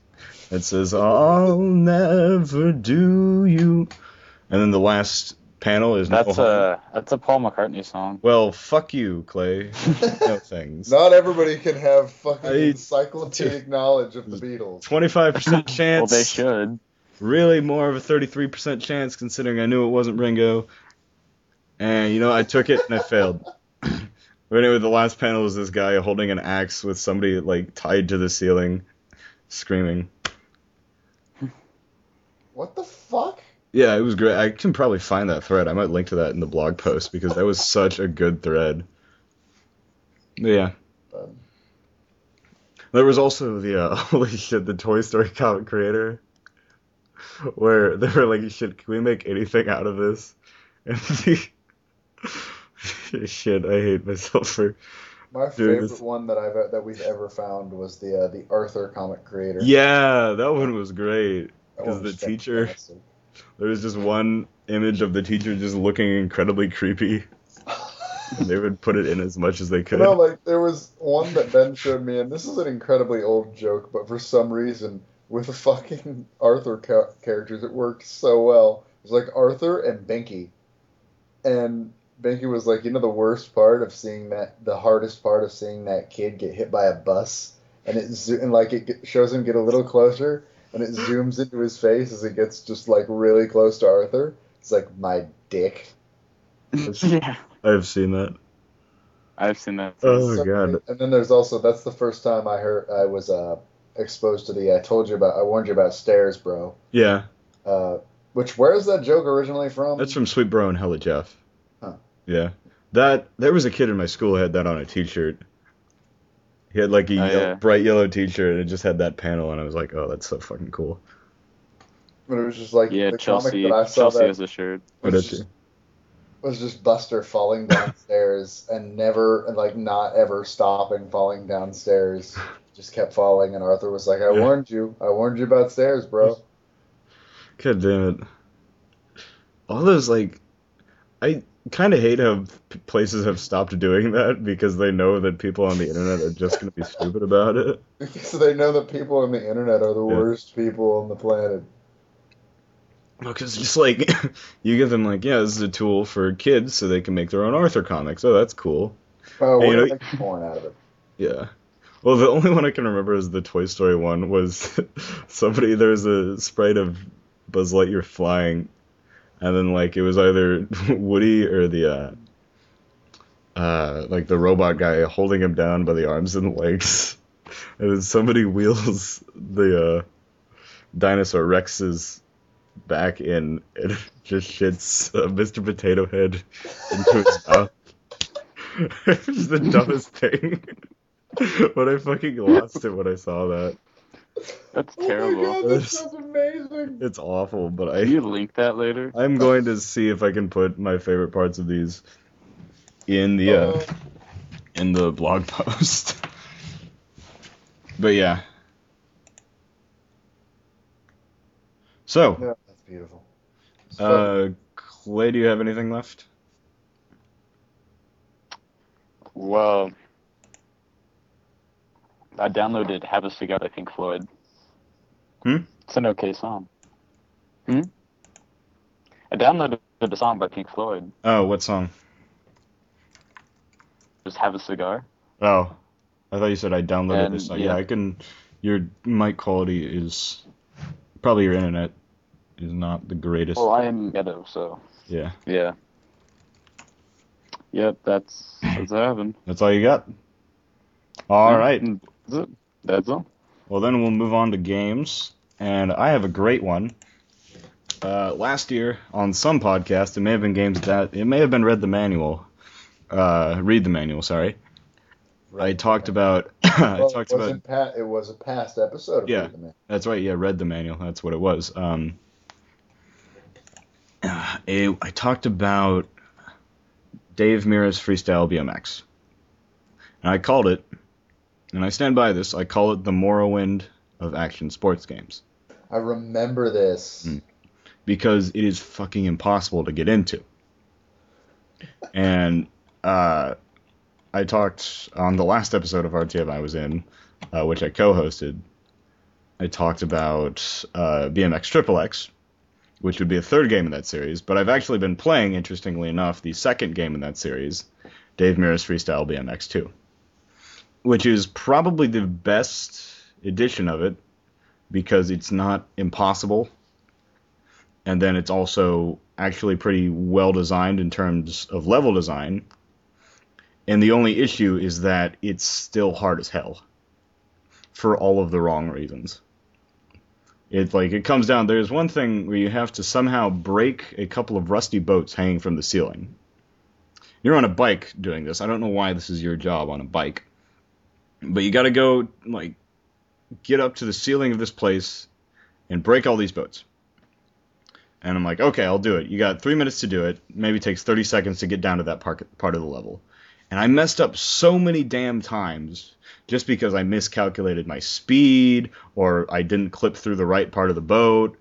It says, "I'll never do you," and then the last panel is That's no a that's a Paul McCartney song. Well, fuck you, Clay. no things. Not everybody can have fucking I- encyclopedic knowledge of the Beatles. Twenty-five percent chance. well, they should. Really, more of a thirty-three percent chance, considering I knew it wasn't Ringo. And you know, I took it and I failed. But anyway, the last panel is this guy holding an axe with somebody like tied to the ceiling, screaming. What the fuck? Yeah, it was great. I can probably find that thread. I might link to that in the blog post because that was such a good thread. Yeah. Um, There was also the uh, holy shit, the Toy Story comic creator, where they were like, "Shit, can we make anything out of this?" And the, shit, I hate myself for. My favorite this- one that I've that we've ever found was the uh, the Arthur comic creator. Yeah, that one was great. Because the teacher- fantastic. There was just one image of the teacher just looking incredibly creepy. And they would put it in as much as they You could. know, like there was one that Ben showed me, and this is an incredibly old joke, but for some reason, with the fucking Arthur ca- characters, it worked so well. It was like Arthur and Binky, and Binky was like, you know, the worst part of seeing that, the hardest part of seeing that kid get hit by a bus, and it zo- and like it shows him get a little closer, and it zooms into his face as it gets just like really close to Arthur. It's like my dick. yeah, I've seen that. I've seen that. Oh So- god. And then there's also that's the first time I heard I was uh, exposed to the I told you about I warned you about stairs, bro. Yeah, Uh, which where is that joke originally from? that's from Sweet Bro and Hella Jeff. Huh. Yeah, that there was a kid in my school who had that on a T-shirt. He had like a Oh, yellow, yeah. bright yellow T-shirt, and it just had that panel, and I was like, "Oh, that's so fucking cool." But it was just like Yeah, the Chelsea. comic that I saw Chelsea that has a shirt. What was did just, you? was just Buster falling downstairs and never and like not ever stopping falling downstairs. Just kept falling, and Arthur was like, "I Yeah. warned you. I warned you about stairs, bro." God damn it! All those like, I kind of hate how places have stopped doing that because they know that people on the internet are just gonna be stupid about it. Because they know that people on the internet are the Yeah. worst people on the planet. Because just like you give them like, yeah, this is a tool for kids so they can make their own Arthur comics. Oh, that's cool. Oh, what you do know- make out of it? Yeah. Well, the only one I can remember is the Toy Story one. Was somebody there was a sprite of Buzz Lightyear flying, and then like it was either Woody or the uh, uh, like the robot guy holding him down by the arms and legs, and then somebody wheels the uh, dinosaur Rex's back in and just shits uh, Mr. Potato Head into his mouth. it's the dumbest thing. but I fucking lost it when I saw that. That's Oh my terrible. god, That's- sounds amazing. It's awful, but Can you I link that later? I'm going to see if I can put my favorite parts of these in the uh, Uh, in the blog post. but yeah. So, yeah, that's beautiful. uh, Clay, do you have anything left? Well, I downloaded "Have a Cigar" by Pink Floyd. Hmm? It's an okay song. Hmm? I downloaded a song by Pink Floyd. Oh, what song? Just have a cigar. Oh, I thought you said I downloaded And, this. Yeah. yeah. I can. Your mic quality is probably your internet is not the greatest. Well, I am ghetto, so yeah, yeah. Yep, that's that's what happened. that's all you got. All right. That's it. That's all. Well, then we'll move on to games, and I have a great one. Uh, last year on some podcast, it may have been games that it may have been read the manual. Uh, read the manual. Sorry. I talked about. I Well, talked it about. wasn't pa- it was a past episode of Yeah. Read the Man. That's right. Yeah, read the manual. That's what it was. Um, it- I talked about Dave Mirra's freestyle BMX, and I called it, and I stand by this. I call it the Morrowind of action sports games I remember this. Mm. because it is fucking impossible to get into. And uh, I talked on the last episode of RTM I was in, uh, which I co-hosted. I talked about uh, BMX Triple X, which would be a third game in that series. But I've actually been playing, interestingly enough, the second game in that series, Dave Mirra's Freestyle BMX 2, which is probably the best edition of it because it's not impossible and then it's also actually pretty well designed in terms of level design. And the only issue is that it's still hard as hell for all of the wrong reasons. It like it comes down there's one thing where you have to somehow break a couple of rusty boats hanging from the ceiling. You're on a bike doing this. I don't know why this is your job on a bike. But you got to go like get up to the ceiling of this place and break all these boats. And I'm like, okay, I'll do it. You got three minutes to do it. Maybe takes 30 seconds to get down to that part, part of the level. And I messed up so many damn times just because I miscalculated my speed or I didn't clip through the right part of the boat.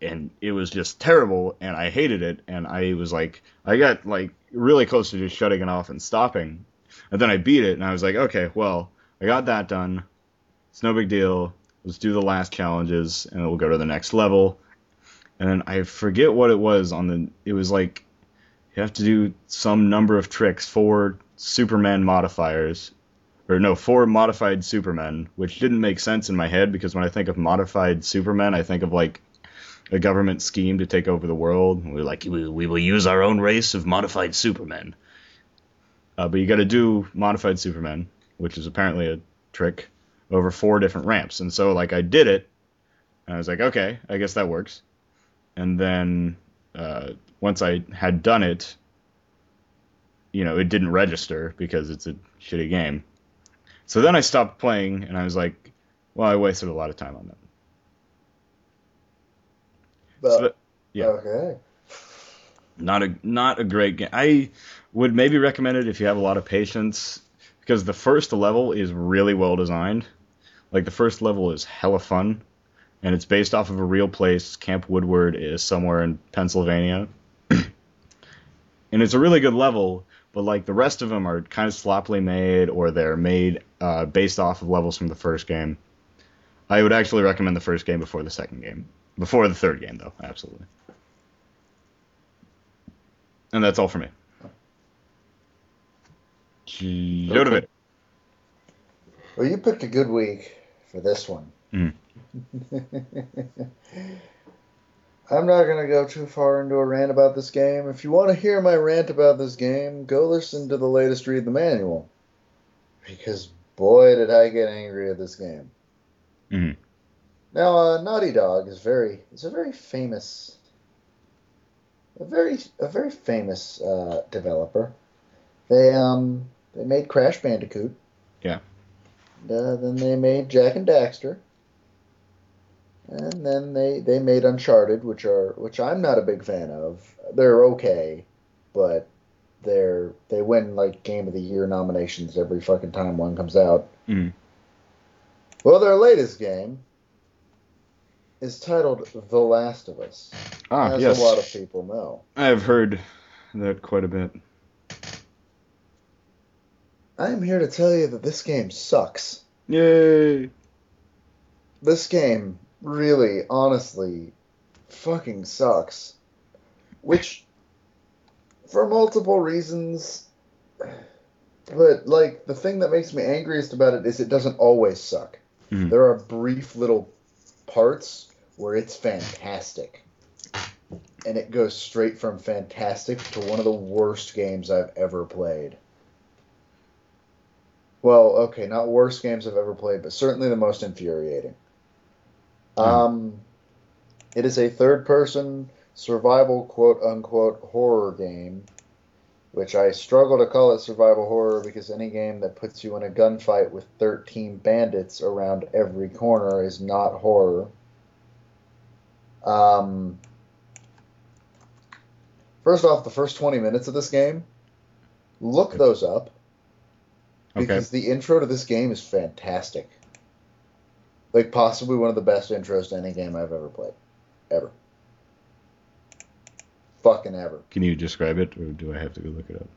And it was just terrible and I hated it. And I was like, I got like really close to just shutting it off and stopping. And then I beat it and I was like, okay, well, I got that done. It's no big deal. Let's do the last challenges and we'll go to the next level and then I forget what it was on the. It was like you have to do some number of tricks, four Superman modifiers, or no, four modified Supermen, which didn't make sense in my head because when I think of modified Supermen, I think of like a government scheme to take over the world. We're like, we, will use our own race of modified Supermen. Uh, but you got to do modified Supermen, which is apparently a trick, over four different ramps. And so like I did it, and I was like, okay, I guess that works and then uh, once I had done it, you know, it didn't register because it's a shitty game. So then I stopped playing, and I was like, well, I wasted a lot of time on that. But, So- yeah. Okay. Not a not a great game. I would maybe recommend it if you have a lot of patience, because the first level is really well designed. Like the first level is hella fun, and it's based off of a real place. Camp Woodward is somewhere in Pennsylvania, and it's a really good level. But like the rest of them are kind of sloppily made, or they're made uh, based off of levels from the first game. I would actually recommend the first game before the second game, before the third game, though. Absolutely. And that's all for me. Yoda Well, you picked a good week for this one. Mhm. I'm not going to go too far into a rant about this game. If you want to hear my rant about this game, go listen to the latest Read the Manual. Because boy, did I get angry at this game. Mhm. Now, uh, Naughty Dog is very is a very famous a very a very famous uh, developer. They um they made Crash Bandicoot. Yeah. And, uh, then they made Jak and Daxter. And then they, they made Uncharted, which are which I'm not a big fan of. They're okay, but they're they win like Game of the Year nominations every fucking time one comes out. Mhm. Well, their latest game is titled The Last of Us, Ah, as yes. a lot of people know. I have heard that quite a bit. I am here to tell you that this game sucks. Yay! This game really, honestly, fucking sucks. Which, for multiple reasons, but like the thing that makes me angriest about it is it doesn't always suck. Mhm. There are brief little parts where it's fantastic. And it goes straight from fantastic to one of the worst games I've ever played. Well, okay, not worst games I've ever played, but certainly the most infuriating. Um, it is a third person survival quote unquote horror game, which I struggle to call it survival horror because any game that puts you in a gunfight with 13 bandits around every corner is not horror. Um, first off, the first 20 minutes of this game, look those up Okay. because the intro to this game is fantastic. Like possibly one of the best intros to any game I've ever played, ever. Fucking ever. Can you describe it, or do I have to go look it up?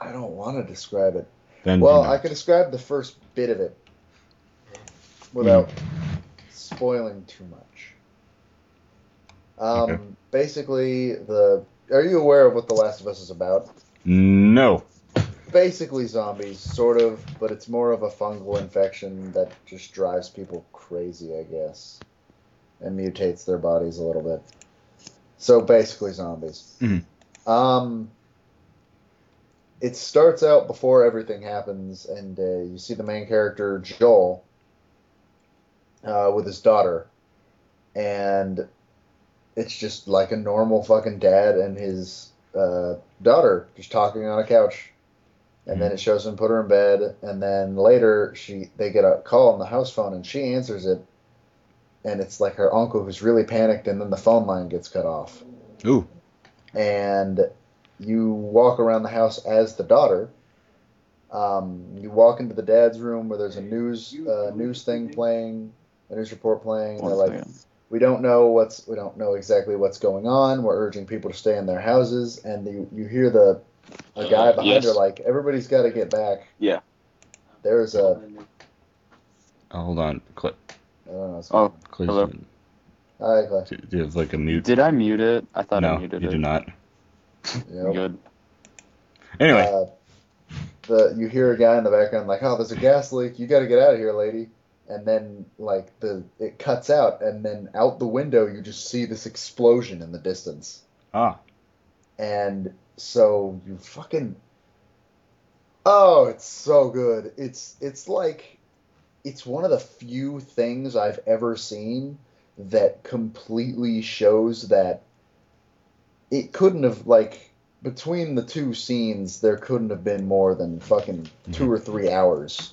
I don't want to describe it. Then Well, I could describe the first bit of it without spoiling too much. Um, Okay. Basically, the are you aware of what The Last of Us is about? No. Basically, zombies, sort of, but it's more of a fungal infection that just drives people crazy, I guess, and mutates their bodies a little bit. So basically, zombies. Mhm. Um, it starts out before everything happens, and uh, you see the main character Joel uh, with his daughter, and it's just like a normal fucking dad and his uh, daughter just talking on a couch, and then it shows him put her in bed, and then later she they get a call on the house phone, and she answers it, and it's like her uncle who's really panicked, and then the phone line gets cut off Ooh. and you walk around the house as the daughter. Um, you walk into the dad's room where there's a news uh, news thing playing, a news report playing. They're like, we don't know what's we don't know exactly what's going on. We're urging people to stay in their houses, and you you hear the a guy behind Yes. her like, everybody's got to get back. Yeah. There's a Oh, hold on. Clip. I don't know. what's Oh, going Hello. Please. Hi, Clay. Do do you have like a mute? Did I mute it? I thought no, I muted you it. do not. Yep. Good. Anyway. Uh, the you hear a guy in the background like, "Oh, there's a gas leak. You got to get out of here, lady." And then like the it cuts out, and then out the window you just see this explosion in the distance. ah. And so you fucking Oh, it's so good. It's it's like it's one of the few things I've ever seen that completely shows that it couldn't have like between the two scenes there couldn't have been more than fucking 2 or 3 hours.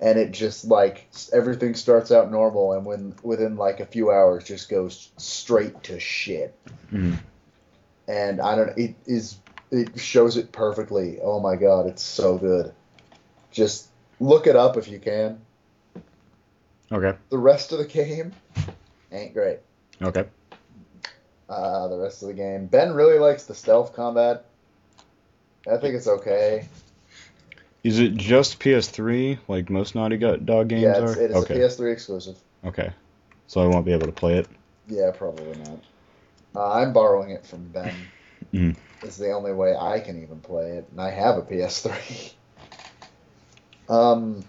And it just like everything starts out normal and when within like a few hours just goes straight to shit Mhm. And I don't. It is. It shows it perfectly. Oh my god, it's so good. Just look it up if you can. Okay. The rest of the game ain't great. Okay. Uh, the rest of the game. Ben really likes the stealth combat. I think it's okay. Is it just PS3 like most Naughty Dog games yeah, it's, are? it is okay. a PS3 exclusive. Okay. So I won't be able to play it. Yeah, probably not. Uh, I'm borrowing it from Ben. Mhm. It's the only way I can even play it, and I have a PS3. um,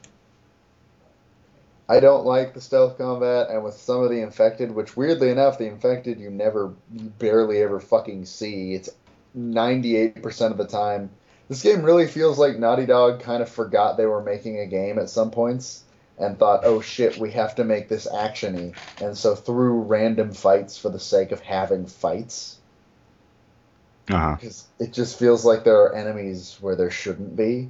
I don't like the stealth combat, and with some of the infected, which weirdly enough, the infected you never, you barely ever fucking see. It's 98% of the time. This game really feels like Naughty Dog kind of forgot they were making a game at some points and thought, oh shit, we have to make this actiony, and so threw random fights for the sake of having fights. Uh huh. Because it just feels like there are enemies where there shouldn't be.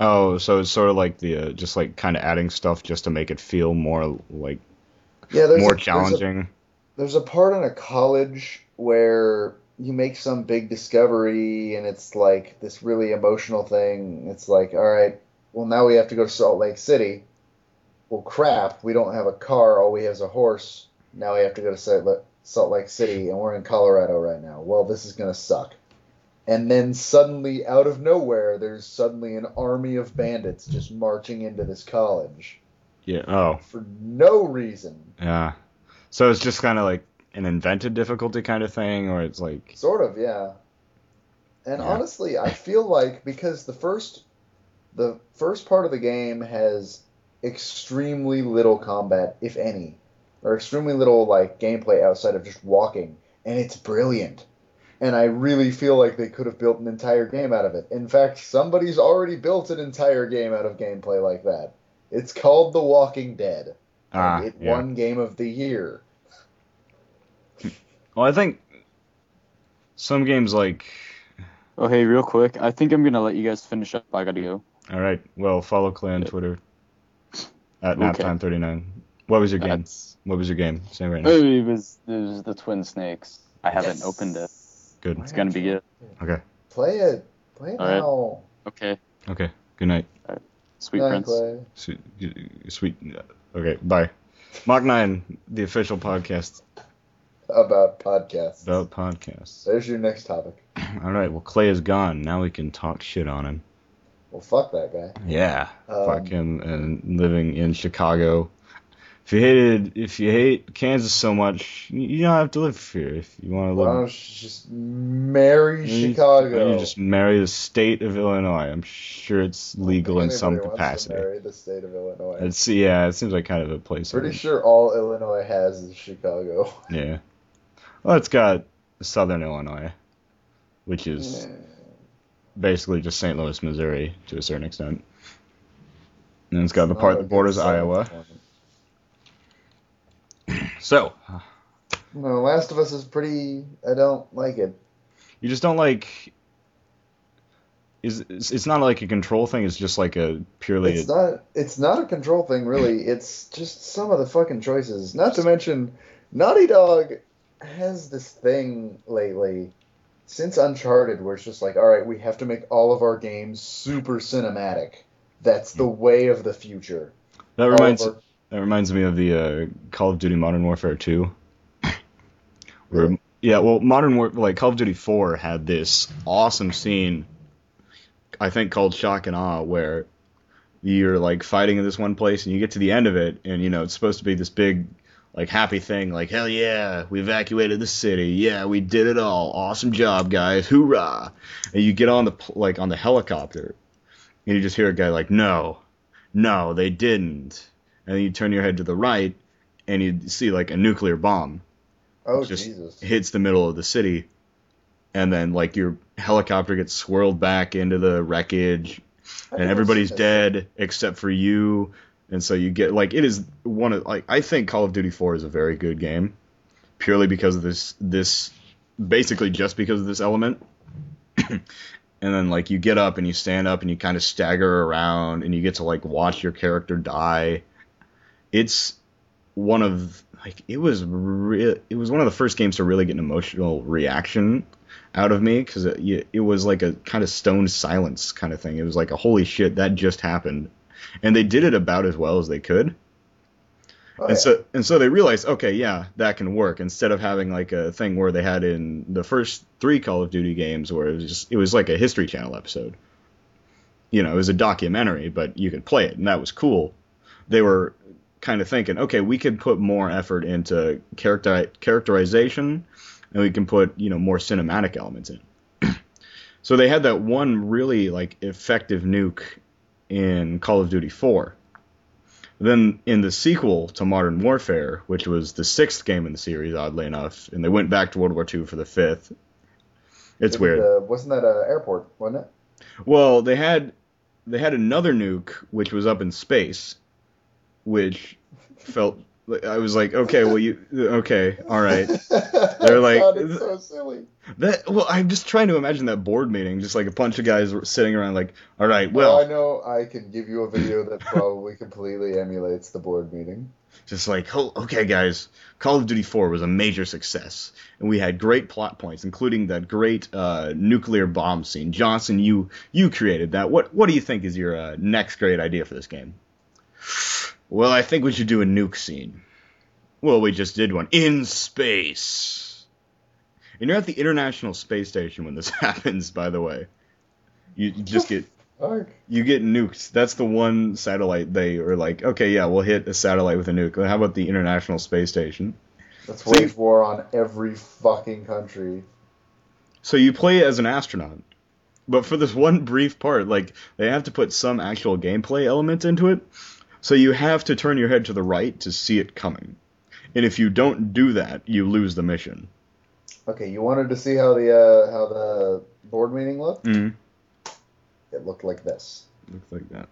Oh, so it's sort of like the uh, just like kind of adding stuff just to make it feel more like Yeah, there's more a, there's a- challenging. There's a part in a college where you make some big discovery and it's like this really emotional thing. It's like, all right, well now we have to go to Salt Lake City. Well, crap, we don't have a car. All we have is a horse. Now we have to go to Salt Lake City, and we're in Colorado right now. Well, this is gonna suck. And then suddenly, out of nowhere, there's suddenly an army of bandits just marching into this college. Yeah. Oh. for no reason. Yeah. So it's just kind of like an invented difficulty kind of thing, or it's like. Sort of, yeah. And Yeah. honestly, I feel like because the first the first part of the game has extremely little combat, if any, or extremely little like gameplay outside of just walking, and it's brilliant. And I really feel like they could have built an entire game out of it. In fact, somebody's already built an entire game out of gameplay like that. It's called The Walking Dead. and Ah, it yeah. won Game of the Year. Well, I think some games like. Oh, hey, real quick. I think I'm gonna let you guys finish up. I gotta go. All right. Well, follow Clay on Twitter at Okay. naptime39. What was your game? That's, What was your game? Say right now. oh, it was it was the Twin Snakes. I haven't Yes. opened it. Good. It's gonna be good. Okay. Play it. Play it All right. now. Okay, Okay. Good night. sweet Night, prince. Clay. Sweet. sweet. Uh, okay. Bye. Mock 9, the official podcast About podcasts. about podcasts. There's your next topic. All right. Well, Clay is gone. Now we can talk shit on him. Well, fuck that guy. Yeah. Um, Fuck him and living in Chicago. If you hated, if you hate Kansas so much, you don't have to live here. If you want to live, just marry you- Chicago? you just marry the state of Illinois. I'm sure it's legal in some Anybody wants to capacity. marry the state of Illinois. It's yeah, it seems like kind of a place. Pretty sure all Illinois has is Chicago. Yeah. Well, it's got Southern Illinois, which is basically just St. Louis, Missouri, to a certain extent. And it's got the oh, part that borders Iowa. So, No, Last of Us is pretty. I don't like it. you just don't like. Is it's not like a control thing. It's just like a purely. It's not. It's not a control thing, really. It's just some of the fucking choices. Not to mention, Naughty Dog has this thing lately since Uncharted, where it's just like, all right, we have to make all of our games super cinematic. That's the way of the future. that reminds our- that reminds me of the uh, Call of Duty Modern Warfare 2. Where, yeah, well, Modern War like Call of Duty 4 had this awesome scene, I think called Shock and Awe, where you're like fighting in this one place and you get to the end of it and you know it's supposed to be this big like happy thing like hell yeah we evacuated the city yeah we did it all awesome job guys hoorah. And you get on the like on the helicopter and you just hear a guy like no no they didn't. And then you turn your head to the right and you see like a nuclear bomb Oh just Jesus! hits the middle of the city. And then like your helicopter gets swirled back into the wreckage and everybody's dead except for you and so you get like it is one of like I think Call of Duty 4 is a very good game purely because of this this basically just because of this element. And then like you get up and you stand up and you kind of stagger around and you get to like watch your character die. It's one of like it was re- it was one of the first games to really get an emotional reaction out of me because it, it was like a kind of stone silence kind of thing. It was like a holy shit that just happened, and they did it about as well as they could. Oh, and yeah. so and so they realized, okay, yeah, that can work. Instead of having like a thing where they had in the first three Call of Duty games where it was just it was like a History Channel episode. You know, it was a documentary, but you could play it, and that was cool. They were kind of thinking, okay, we could put more effort into character characterization, and we can put you know more cinematic elements in. so they had that one really like effective nuke in Call of Duty 4. Then in the sequel to Modern Warfare, which was the sixth game in the series, oddly enough, and they went back to World War II for the fifth. It's weird. Uh, wasn't that an airport? Wasn't it? Well, they had they had another nuke which was up in space, which felt I was like, okay, well you okay, all right. They're like- so silly. That well, I'm just trying to imagine that board meeting, just like a bunch of guys sitting around, like, all right, Well, I know I can give you a video that probably completely emulates the board meeting. just like, oh, okay, guys, Call of Duty 4 was a major success, and we had great plot points, including that great uh, nuclear bomb scene. Johnson, you you created that. What what do you think is your uh, next great idea for this game? Well, I think we should do a nuke scene. Well, we just did one in space. And you're at the International Space Station when this happens, by the way. You just get. You get nuked. That's the one satellite they are like, okay, yeah, we'll hit a satellite with a nuke. How about the International Space Station? Let's See- wage war on every fucking country. So you play as an astronaut, but for this one brief part, like they have to put some actual gameplay element into it. So you have to turn your head to the right to see it coming, and if you don't do that, you lose the mission. Okay, you wanted to see how the uh, how the board meeting looked? Mm. It looked like this. Looks like that.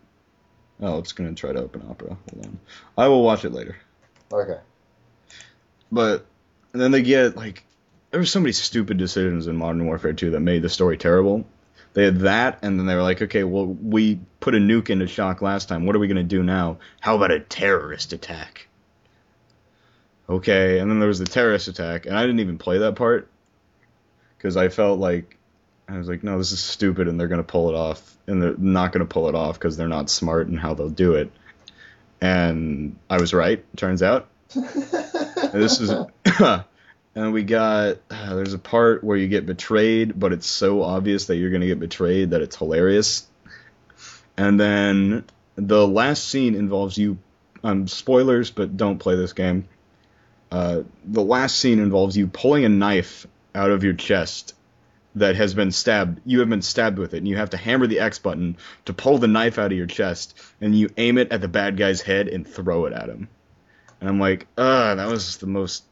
Oh, it's gonna try to open Opera. Hold on. I will watch it later. Okay. But and then they get like there were so many stupid decisions in Modern Warfare 2 that made the story terrible. They had that, and then they were like, okay, well, we put a nuke into shock last time. What are we gonna do now? How about a terrorist attack? Okay, and then there was the terrorist attack, and I didn't even play that part because I felt like I was like, no, this is stupid, and they're gonna pull it off, and they're not gonna pull it off because they're not smart in how they'll do it. And I was right. Turns out. This is and we got uh, there's a part where you get betrayed but it's so obvious that you're going to get betrayed that it's hilarious. And then the last scene involves you um spoilers but don't play this game. Uh, the last scene involves you pulling a knife out of your chest that has been stabbed you have been stabbed with it and you have to hammer the x button to pull the knife out of your chest and you aim it at the bad guy's head and throw it at him. And I'm like, ugh, that was the most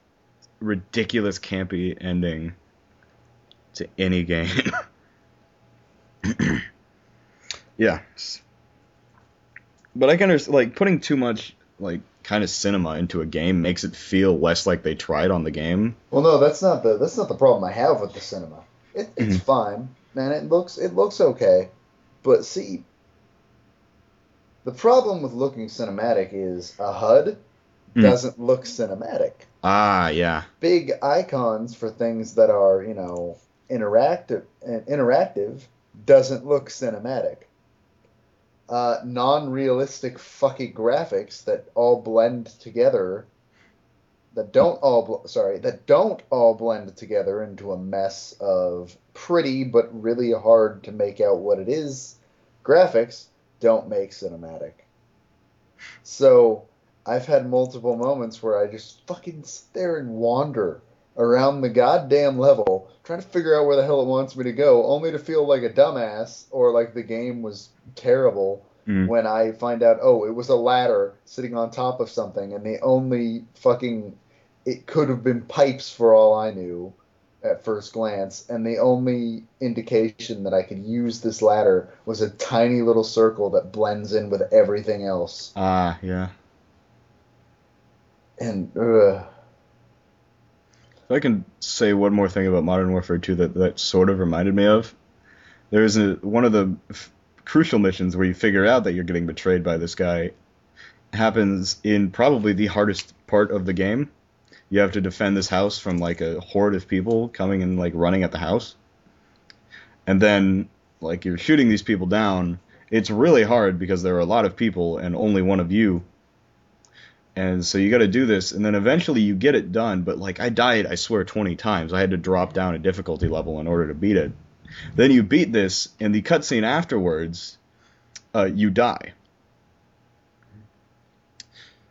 ridiculous, campy ending to any game. yeah. But I can understand, like, putting too much, like, kind of cinema into a game makes it feel less like they tried on the game. Well, no, that's not the that's not the problem I have with the cinema. It, it's Mhm. fine, man. It looks it looks okay, but see, the problem with looking cinematic is a HUD Mm. doesn't look cinematic. Ah, yeah. Big icons for things that are you know interactive and interactive doesn't look cinematic. Uh, non-realistic fucking graphics that all blend together that don't all bl- sorry that don't all blend together into a mess of pretty but really hard to make out what it is graphics don't make cinematic so i've had multiple moments where i just fucking stare and wander around the goddamn level trying to figure out where the hell it wants me to go only to feel like a dumbass or like the game was terrible Mm. when I find out, oh, it was a ladder sitting on top of something, and the only fucking it could have been pipes for all I knew at first glance, and the only indication that I could use this ladder was a tiny little circle that blends in with everything else. Ah, yeah. And ugh. If I can say one more thing about Modern Warfare 2 that that sort of reminded me of, there's a one of the f- crucial missions where you figure out that you're getting betrayed by this guy happens in probably the hardest part of the game. You have to defend this house from like a horde of people coming and like running at the house. And then like you're shooting these people down. It's really hard because there are a lot of people and only one of you and so you got to do this and then eventually you get it done but like i died i swear 20 times. I had to drop down a difficulty level in order to beat it. Then you beat this and the cutscene afterwards uh, you die.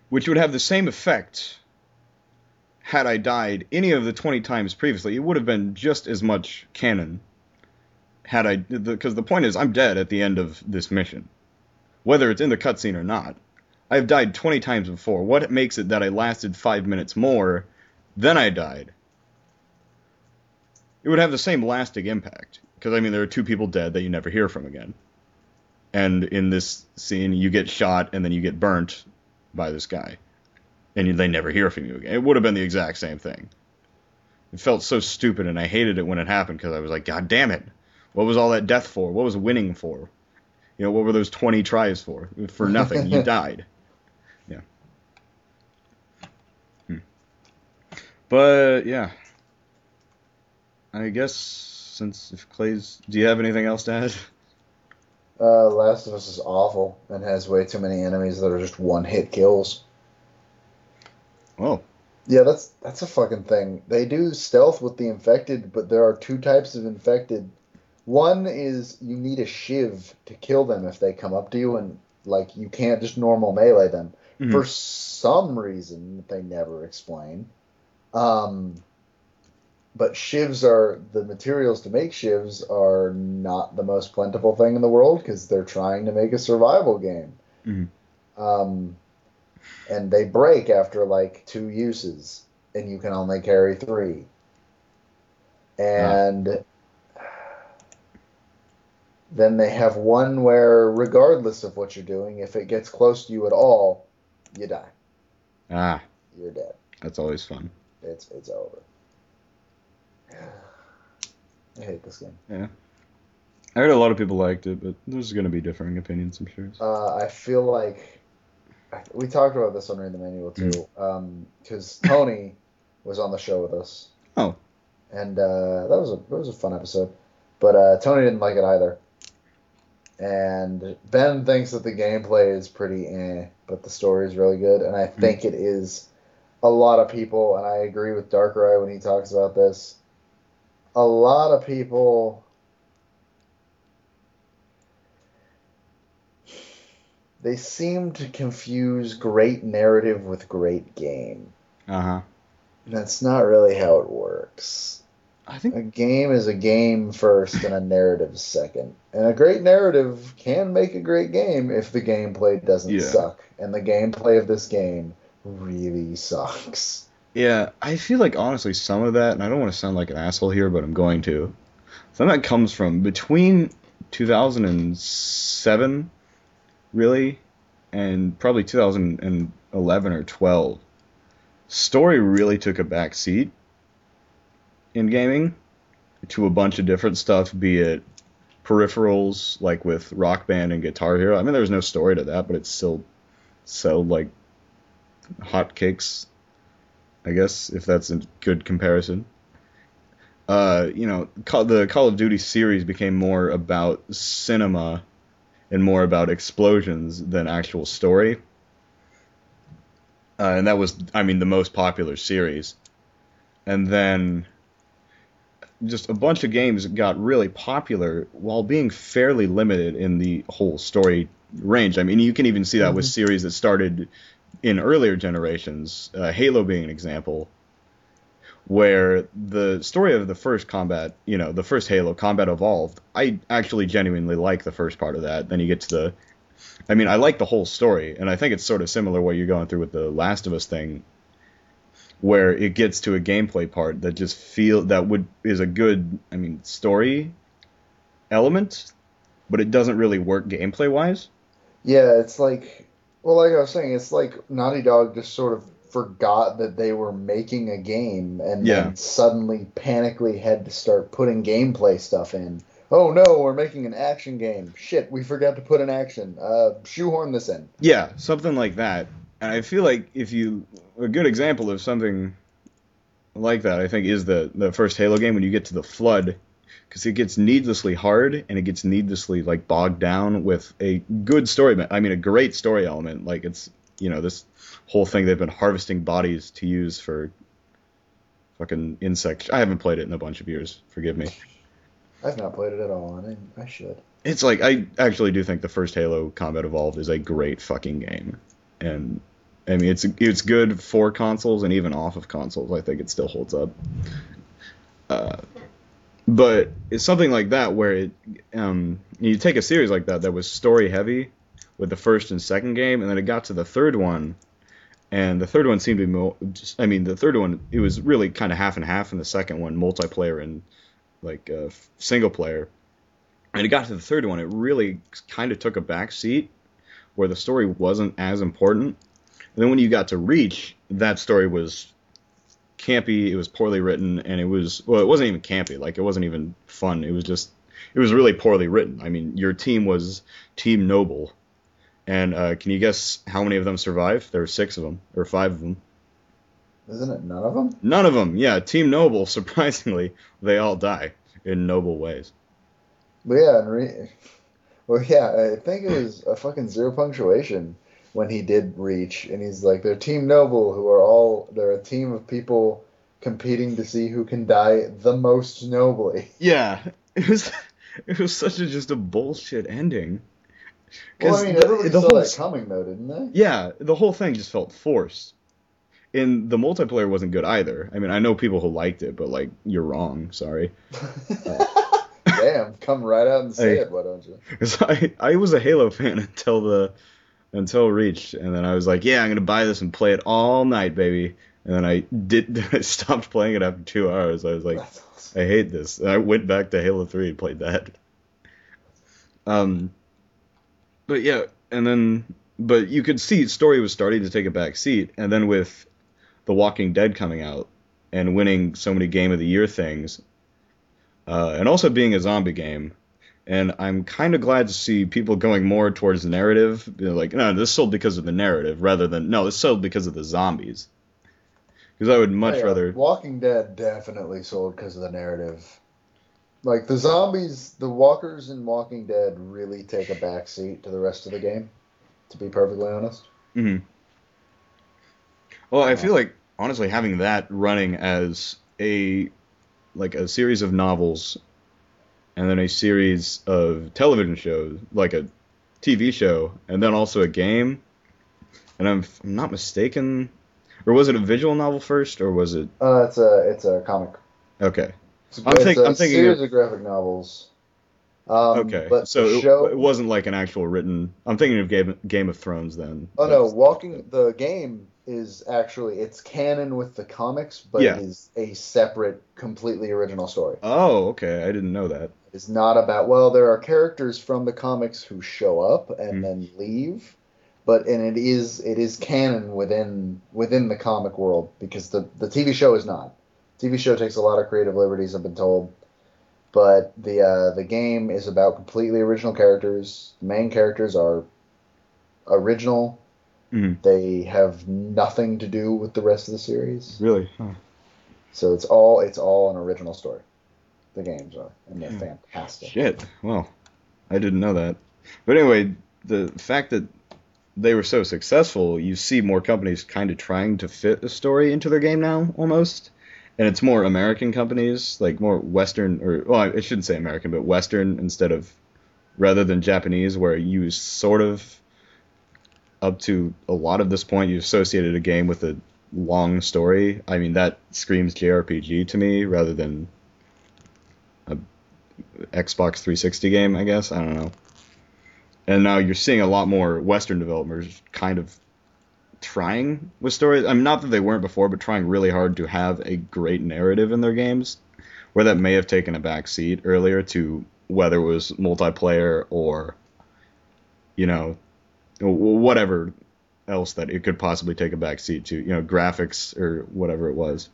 Which would have the same effect had i died any of the 20 times previously. It would have been just as much canon had i because the point is i'm dead at the end of this mission. Whether it's in the cutscene or not I've died 20 times before. What makes it that I lasted five minutes more, then I died? It would have the same lasting impact. Because, I mean, there are two people dead that you never hear from again. And in this scene, you get shot and then you get burnt by this guy. And you, they never hear from you again. It would have been the exact same thing. It felt so stupid, and I hated it when it happened because I was like, God damn it. What was all that death for? What was winning for? You know, what were those 20 tries for? For nothing. You died. But yeah, I guess since if Clay's, do you have anything else to add? uh, Last of Us is awful and has way too many enemies that are just one hit kills. Oh, Yeah, that's that's a fucking thing. They do stealth with the infected, but there are two types of infected One is you need a shiv to kill them if they come up to you, and like you can't just normal melee them Mhm. for some reason that they never explain. Um, but shivs are the materials to make shivs are not the most plentiful thing in the world because they're trying to make a survival game. Mhm. Um, and they break after like two uses, and you can only carry three. And then they have one where, regardless of what you're doing, if it gets close to you at all, you die. Ah, You're dead. that's always fun. It's it's over. I hate this game. Yeah. I heard a lot of people liked it, but there's going to be differing opinions, I'm sure. Uh, I feel like we talked about this on Read the Manual too, because Tony was on the show with us. Oh. and uh, that was a that was a fun episode. But uh, Tony didn't like it either, and Ben thinks that the gameplay is pretty eh, but the story is really good, and I think it is. A lot of people, and I agree with Dark Darkrai when he talks about this. A lot of people they seem to confuse great narrative with great game. Uh huh. That's not really how it works. I think. A game is a game first and a narrative second. And a great narrative can make a great game if the gameplay doesn't Yeah. suck. And the gameplay of this game really sucks. Yeah, I feel like honestly some of that, and I don't want to sound like an asshole here, but I'm going to. Some of that comes from between 2007, really, and probably 2011 or 12. Story really took a back seat in gaming to a bunch of different stuff, be it peripherals like with Rock Band and Guitar Hero. I mean, there was no story to that, but it still sold like hotcakes I guess if that's a good comparison. Uh, you know, Call, the Call of Duty series became more about cinema and more about explosions than actual story. Uh, and that was, I mean, the most popular series. And then just a bunch of games got really popular while being fairly limited in the whole story range. I mean, you can even see that with series that started in earlier generations, uh, Halo being an example, where the story of the first combat, you know, the first Halo, Combat Evolved, I actually genuinely like the first part of that. Then you get to the, I mean, I like the whole story, and I think it's sort of similar what you're going through with the Last of Us thing, where it gets to a gameplay part that just feel that would is a good, I mean, story element, but it doesn't really work gameplay wise. Yeah, it's like, well, like I was saying, it's like Naughty Dog just sort of forgot that they were making a game and Yeah. then suddenly panically had to start putting gameplay stuff in. Oh no, we're making an action game. Shit, we forgot to put an action. Uh, shoehorn this in. Yeah, something like that. And I feel like if you a good example of something like that, I think is the the first Halo game when you get to the flood because it gets needlessly hard and it gets needlessly like bogged down with a good story. I mean, a great story element. Like it's you know this whole thing they've been harvesting bodies to use for fucking insects. I haven't played it in a bunch of years. Forgive me. I've not played it at all, and I, I should. It's like I actually do think the first Halo Combat Evolved is a great fucking game, and I mean it's it's good for consoles and even off of consoles. I think it still holds up. Uh, but it's something like that where it um, you take a series like that that was story heavy with the first and second game, and then it got to the third one, and the third one seemed to be more. Just, I mean, the third one it was really kind of half and half, and the second one multiplayer and like uh, single player. And it got to the third one, it really kind of took a back seat where the story wasn't as important. And then when you got to Reach, that story was campy, it was poorly written, and it was well, it wasn't even campy, like it wasn't even fun. It was just it was really poorly written. I mean, your team was Team Noble. And uh, can you guess how many of them survived? There were six of them, or five of them. Isn't it none of them? None of them, yeah. Team Noble, surprisingly, they all die in noble ways. Well, yeah, and re- well, yeah, I think it was a fucking zero punctuation when he did reach, and he's like, they're Team Noble, who are all they're a team of people competing to see who can die the most nobly. Yeah, it was. it was such a just a bullshit ending. Well, I mean, the- everybody the saw whole that coming, though, didn't they? Yeah, the whole thing just felt forced. And the multiplayer wasn't good either. I mean, I know people who liked it, but like, you're wrong. Sorry. Uh, Damn, come right out and say Hey. it, why don't you? I, I was a Halo fan until the until Reach, and then I was like, yeah, I'm gonna buy this and play it all night, baby. And then I did. I stopped playing it after two hours. I was like, awesome. I hate this. And I went back to Halo 3 and played that. Um, but yeah, and then, but you could see story was starting to take a back seat, and then with The Walking Dead coming out and winning so many Game of the Year things, uh, and also being a zombie game, and I'm kind of glad to see people going more towards the narrative. You know, like, no, this sold because of the narrative rather than no, this sold because of the zombies. Because I would much Oh, Yeah, rather. Walking Dead definitely sold because of the narrative. Like the zombies, the walkers in Walking Dead really take a backseat to the rest of the game. To be perfectly honest. hmm Well, I feel like honestly having that running as a like a series of novels and then a series of television shows, like a TV show, and then also a game. And I'm, I'm not mistaken, or was it a visual novel first, or was it Uh, it's a it's a comic. okay? It's, I'm it's think- a I'm thinking series of- of graphic novels. Um, Okay, but so it, show, it wasn't like an actual written. I'm thinking of Game Game of Thrones then. Oh no, Walking the game is actually it's canon with the comics, but Yeah. it is a separate, completely original story. Oh, okay, I didn't know that. It's not about well, there are characters from the comics who show up and Hmm. then leave, but and it is it is canon within within the comic world because the the TV show is not. TV show takes a lot of creative liberties, I've been told. But the uh, the game is about completely original characters. The main characters are original. Mhm. They have nothing to do with the rest of the series. Really? Huh. So it's all it's all an original story. The games are, and they're fantastic. Shit. Well, I didn't know that. But anyway, the fact that they were so successful, you see more companies kind of trying to fit a story into their game now, almost. And it's more American companies, like more Western, or well, I shouldn't say American, but Western instead of rather than Japanese, where you sort of up to a lot of this point you associated a game with a long story. I mean that screams JRPG to me rather than Xbox 360 game, I guess. I don't know. And now you're seeing a lot more Western developers kind of trying with stories. I mean, not that they weren't before, but trying really hard to have a great narrative in their games, where that may have taken a back seat earlier to whether it was multiplayer or, you know, whatever else that it could possibly take a back seat to, you know, graphics or whatever it was.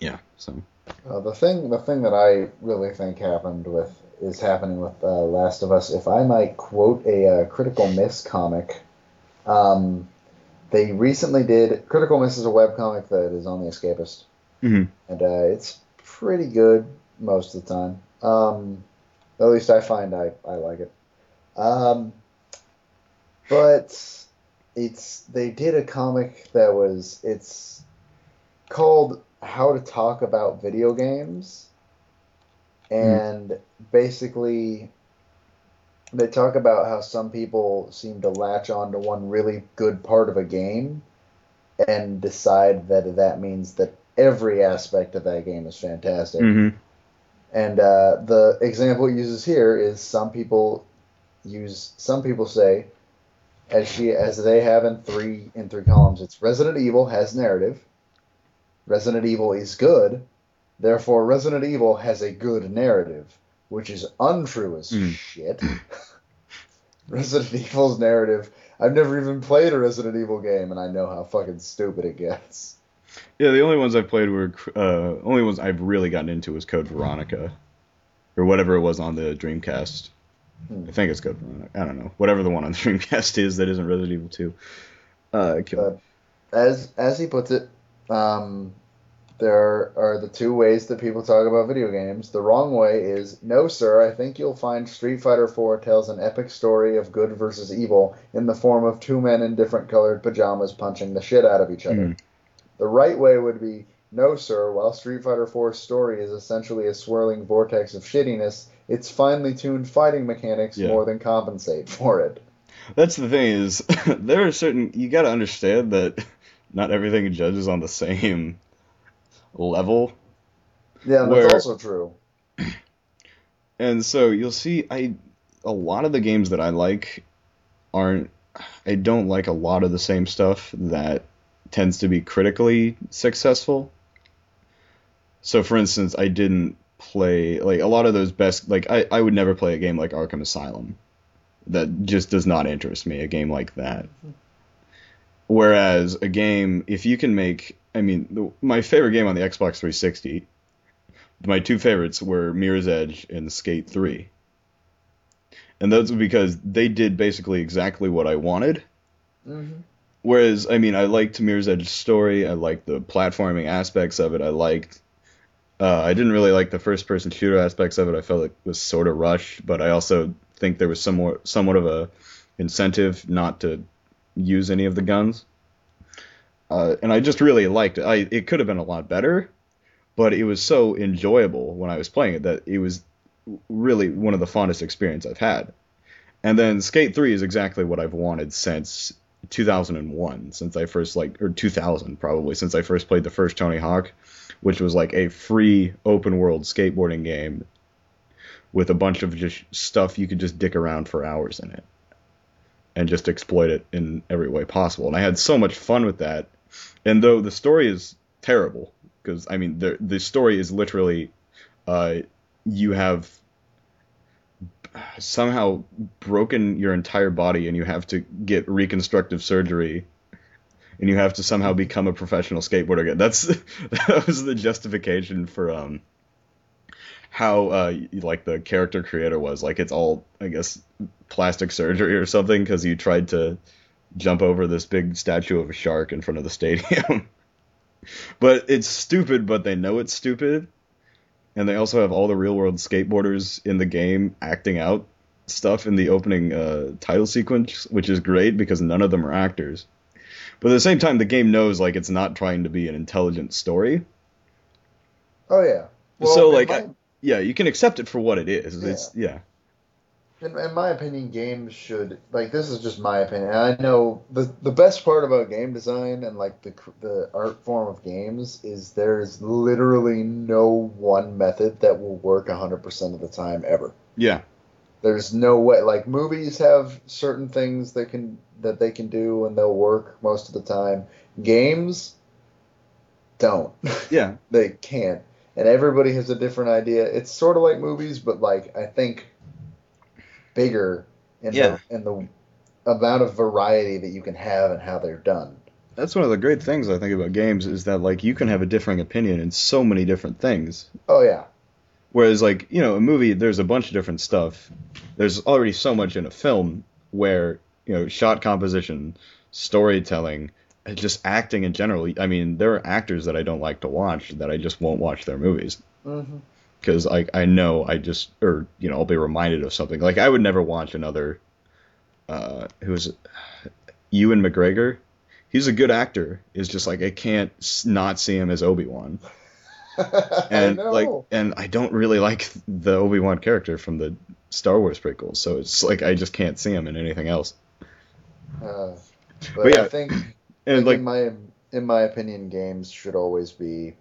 Yeah, so. Uh, the thing, the thing that I really think happened with is happening with uh, Last of Us. If I might quote a uh, Critical Miss comic, um, they recently did. Critical Miss is a webcomic that is on the Escapist, Mhm. and uh, it's pretty good most of the time. Um, at least I find I, I like it. Um, but it's they did a comic that was it's called How to Talk About Video Games, and basically they talk about how some people seem to latch on to one really good part of a game and decide that that means that every aspect of that game is fantastic. hmm And uh, the example it uses here is some people use some people say as she as they have in three in three columns. It's Resident Evil has narrative. Resident Evil is good, therefore Resident Evil has a good narrative, which is untrue as Mm. shit. Resident Evil's narrative. I've never even played a Resident Evil game, and I know how fucking stupid it gets. Yeah, the only ones I've played were uh, only ones I've really gotten into was Code Veronica, or whatever it was on the Dreamcast. Hmm. I think it's Code Veronica. I don't know. Whatever the one on the Dreamcast is that isn't Resident Evil 2. Uh, kill- as as he puts it, um, there are the two ways that people talk about video games. The wrong way is, no, sir. I think you'll find Street Fighter IV tells an epic story of good versus evil in the form of two men in different colored pajamas punching the shit out of each other. Mhm. The right way would be, No, sir. While Street Fighter IV's story is essentially a swirling vortex of shittiness, its finely tuned fighting mechanics Yeah. more than compensate for it. That's the thing is, there are certain you got to understand that not everything judges on the same level, Yeah, that's Where- also true. and so you'll see I a lot of the games that I like aren't I don't like a lot of the same stuff that tends to be critically successful. So for instance, I didn't play like a lot of those best like I, I would never play a game like Arkham Asylum. That just does not interest me, a game like that. Mm-hmm. Whereas a game if you can make I mean the, my favorite game on the Xbox 360 my two favorites were Mirror's Edge and Skate 3. And that's because they did basically exactly what I wanted. hmm Whereas, I mean, I liked Mirror's Edge's story. I liked the platforming aspects of it. I liked. Uh, I didn't really like the first-person shooter aspects of it. I felt it was sort of rushed, but I also think there was somewhat somewhat of a incentive not to use any of the guns. Uh, and I just really liked it. I it could have been a lot better, but it was so enjoyable when I was playing it that it was really one of the fondest experience I've had. And then Skate 3 is exactly what I've wanted since 2001 since I first like or 2000 probably since I first played the first Tony Hawk which was like a free open world skateboarding game with a bunch of just stuff you could just dick around for hours in it and just exploit it in every way possible and I had so much fun with that and though the story is terrible because I mean the the story is literally uh you have somehow broken your entire body and you have to get reconstructive surgery and you have to somehow become a professional skateboarder again. That's that was the justification for um how uh like the character creator was like it's all I guess plastic surgery or something because you tried to jump over this big statue of a shark in front of the stadium. but it's stupid, but they know it's stupid. And they also have all the real world skateboarders in the game acting out stuff in the opening uh, title sequence, which is great because none of them are actors. But at the same time, the game knows like it's not trying to be an intelligent story. Oh yeah. So, like, my, I- Yeah, you can accept it for what it is. It's yeah. in, in my opinion, games should like this is just my opinion. I know the the best part about game design and like the the art form of games is there's literally no one method that will work 100% of the time ever. Yeah. There's no way like movies have certain things that can that they can do and they'll work most of the time. Games don't. Yeah. they can't. And everybody has a different idea. It's sort of like movies, but like I think bigger in Yeah. the in the amount of variety that you can have and how they're done. That's one of the great things I think about games is that like you can have a differing opinion in so many different things. Oh yeah. Whereas, like, you know, a movie, there's a bunch of different stuff. There's already so much in a film where, you know, shot composition, storytelling, and just acting in general. I mean, there are actors that I don't like to watch that I just won't watch their movies Mm-hmm. because I, I know I just, or, you know, I'll be reminded of something. Like, I would never watch another, uh, who's it? Ewan McGregor. He's a good actor. It's just like, I can't not see him as Obi-Wan and I know. like and I don't really like the Obi Wan character from the Star Wars prequels, so it's like I just can't see him in anything else. Uh, but But yeah, I think And Like, in my in my opinion, games should always be.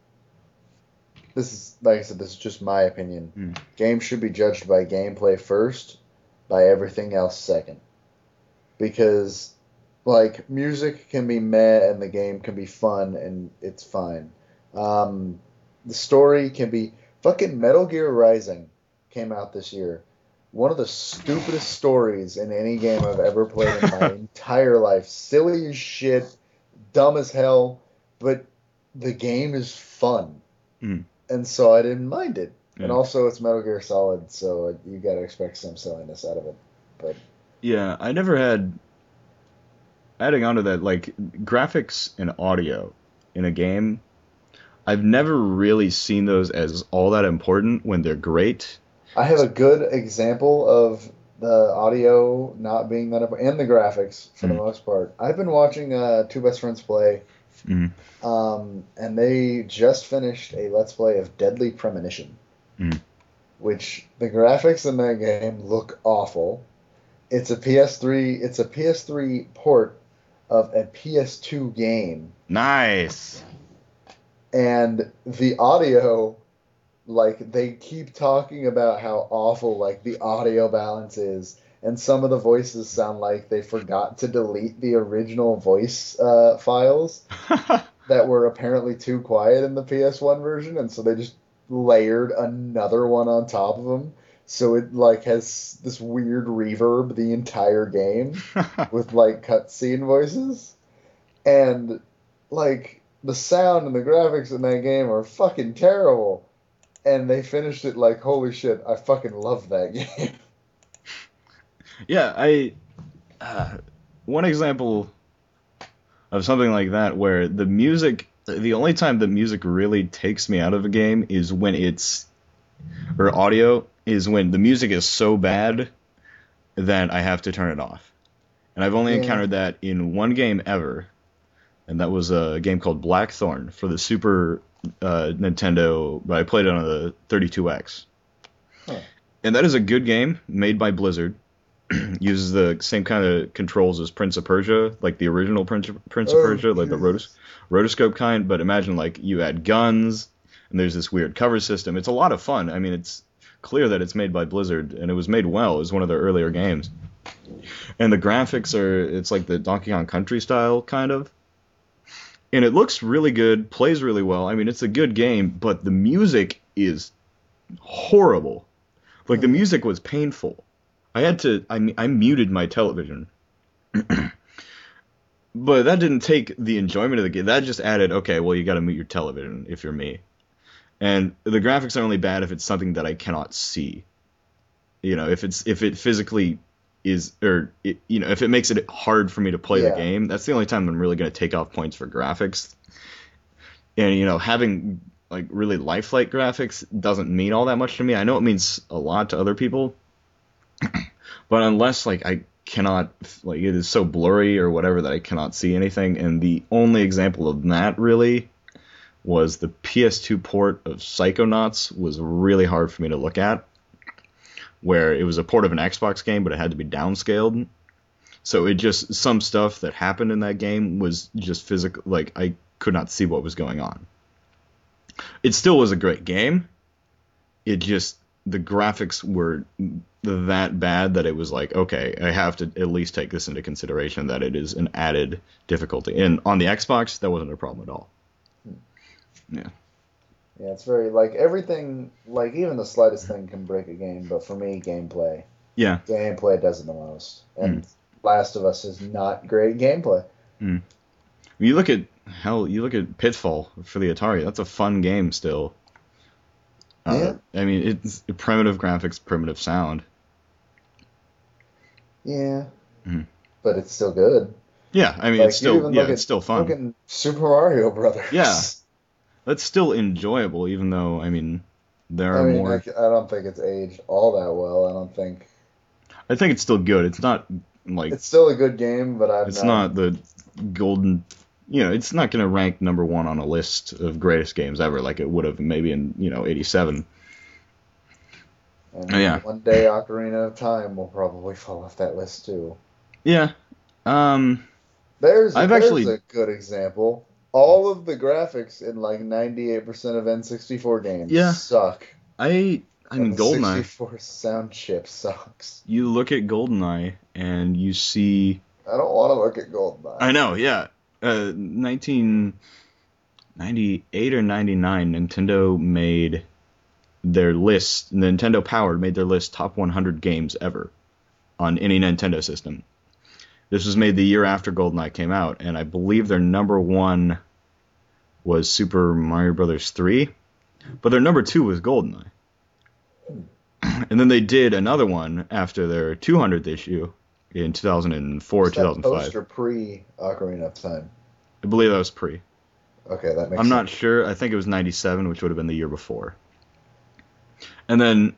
This is like I said. This is just my opinion. Mm. Games should be judged by gameplay first, by everything else second, because like music can be meh and the game can be fun and it's fine. Um, the story can be fucking Metal Gear Rising came out this year. One of the stupidest stories in any game I've ever played in my entire life. Silly as shit, dumb as hell, but the game is fun. Mm. And so I didn't mind it. And also it's Metal Gear Solid, so you gotta expect some silliness out of it. But yeah, I never had. Adding on to that, like graphics and audio in a game, I've never really seen those as all that important when they're great. I have a good example of the audio not being that up and the graphics for the Hmm. most part. I've been watching uh, Two Best Friends play Mhm. Um, and they just finished a Let's Play of Deadly Premonition, Mhm. which the graphics in that game look awful. It's a PS3. It's a PS3 port of a PS2 game, Nice. and the audio, like they keep talking about how awful like the audio balance is. And some of the voices sound like they forgot to delete the original voice uh, files. that were apparently too quiet in the PS1 version, and so they just layered another one on top of them. So it like has this weird reverb the entire game with like cutscene voices, and like the sound and the graphics in that game are fucking terrible. And they finished it like holy shit! I fucking love that game. yeah, I. Uh, one example of something like that where the music, the only time the music really takes me out of a game is when it's, or audio, is when the music is so bad that I have to turn it off. And I've only Yeah. encountered that in one game ever, and that was a game called Blackthorne for the Super uh, Nintendo, but I played it on the 32X. Huh. And that is a good game made by Blizzard. Uses the same kind of controls as Prince of Persia, like the original Prince of, Prince of Oh, Persia, like the rotos- rotoscope kind. But imagine like you add guns, and there's this weird cover system. It's a lot of fun. I mean, it's clear that it's made by Blizzard, and it was made well. It was one of their earlier games. And the graphics are, it's like the Donkey Kong Country style, kind of. And it looks really good, plays really well. I mean, it's a good game, but the music is horrible. Like, the music was painful. I had to, I, I muted my television. but that didn't take the enjoyment of the game. That just added, okay, well, you gotta mute your television if you're me. And the graphics are only bad if it's something that I cannot see. You know, if it's if it physically is or it, you know if it makes it hard for me to play Yeah. the game, that's the only time I'm really going to take off points for graphics. And you know, having like really lifelike graphics doesn't mean all that much to me. I know it means a lot to other people, but unless like I cannot like it is so blurry or whatever that I cannot see anything, and the only example of that really was the PS2 port of Psychonauts was really hard for me to look at, where it was a port of an Xbox game, but it had to be downscaled. So it just some stuff that happened in that game was just physical, like I could not see what was going on. It still was a great game. It just the graphics were that bad that it was like, okay, I have to at least take this into consideration that it is an added difficulty. And on the Xbox, that wasn't a problem at all. Hmm. Yeah, it's very like everything. Like even the slightest thing can break a game, but for me, gameplay. Yeah. Gameplay does it the most, and Hmm. Last of Us is not great gameplay. You look at hell, you look at Pitfall for the Atari. That's a fun game still. Uh, I mean, it's primitive graphics, primitive sound. Yeah, Mhm. but it's still good. Yeah, I mean, Like, it's still yeah, it's still fun. Super Mario Brothers. Yeah. That's still enjoyable, even though I mean, there I are mean, more. I don't think it's aged all that well. I don't think I think it's still good. It's not like it's still a good game, but I've it's not the golden. You know, it's not going to rank number one on a list of greatest games ever, like it would have maybe in you know '87. And Oh, yeah. One day, Ocarina of Time will probably fall off that list too. Yeah. Um. There's I've there's actually- a good example. All of the graphics in like 98% of N64 games Yeah. suck. I. I mean, Goldeneye. 64 sound chip sucks. You look at Goldeneye and you see. I don't want to look at Goldeneye. I know. Yeah. Uh, 1998 or 99, Nintendo made their list. Nintendo Power made their list top 100 games ever on any Nintendo system. This was made the year after GoldenEye came out, and I believe their number one was Super Mario Brothers 3, but their number two was GoldenEye. And then they did another one after their 200th issue in 2004 Is that 2005. post or pre Ocarina of Time? I believe that was pre. Okay, that makes I'm not sure. I think it was 97, which would have been the year before. And then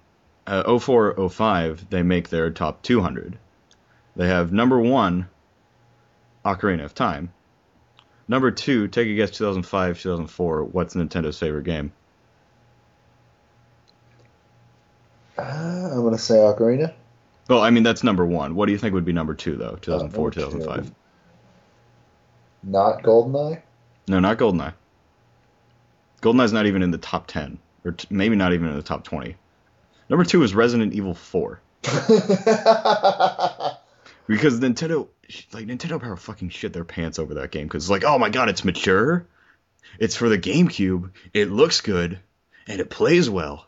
uh, 04, 05, they make their top 200. They have number one, Ocarina of Time. Number two, take a guess. 2005, 2004. What's Nintendo's favorite game? Uh, I'm gonna say Ocarina. Well, I mean that's number one. What do you think would be number two though? 2004, number two. 2005. Not Goldeneye. No, not GoldenEye. GoldenEye's not even in the top 10, or t- maybe not even in the top 20. Number two is Resident Evil 4 because Nintendo, like Nintendo Power, fucking shit their pants over that game because like, oh my god, it's mature, it's for the GameCube, it looks good, and it plays well.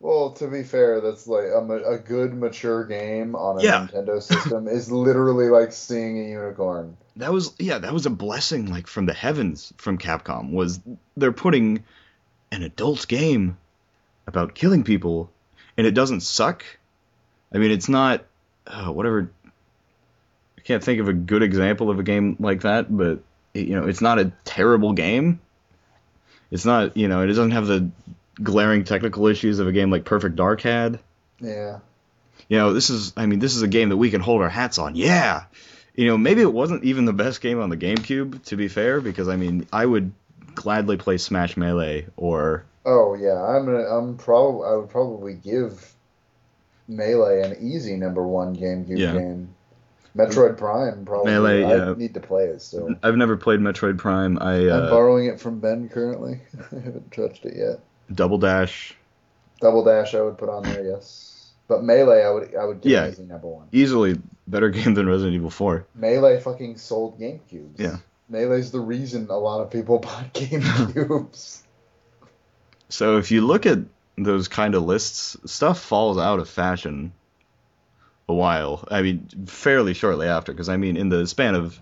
well, to be fair, that's like a, a good mature game on a Yeah. Nintendo system is literally like seeing a unicorn. that was yeah that was a blessing like from the heavens from capcom was they're putting an adult game about killing people and it doesn't suck i mean it's not uh, whatever i can't think of a good example of a game like that but you know it's not a terrible game it's not you know it doesn't have the glaring technical issues of a game like perfect dark had Yeah. you know, this is I mean, this is a game that we can hold our hats on. Yeah. You know, maybe it wasn't even the best game on the GameCube, to be fair, because I mean, I would gladly play Smash Melee or Oh yeah, I'm gonna. I'm probably. I would probably give Melee an easy number one GameCube Yeah. game. Metroid Prime probably. Melee, I yeah. need to play it still. I've never played Metroid Prime. I I'm uh, borrowing it from Ben currently. I haven't touched it yet. Double Dash Double Dash I would put on there, yes. But Melee I would I would give Yeah. easy number one. easily better game than Resident Evil 4. Melee fucking sold GameCubes. Yeah. Melee's the reason a lot of people bought GameCubes. So if you look at those kind of lists, stuff falls out of fashion a while. I mean, fairly shortly after, because I mean, in the span of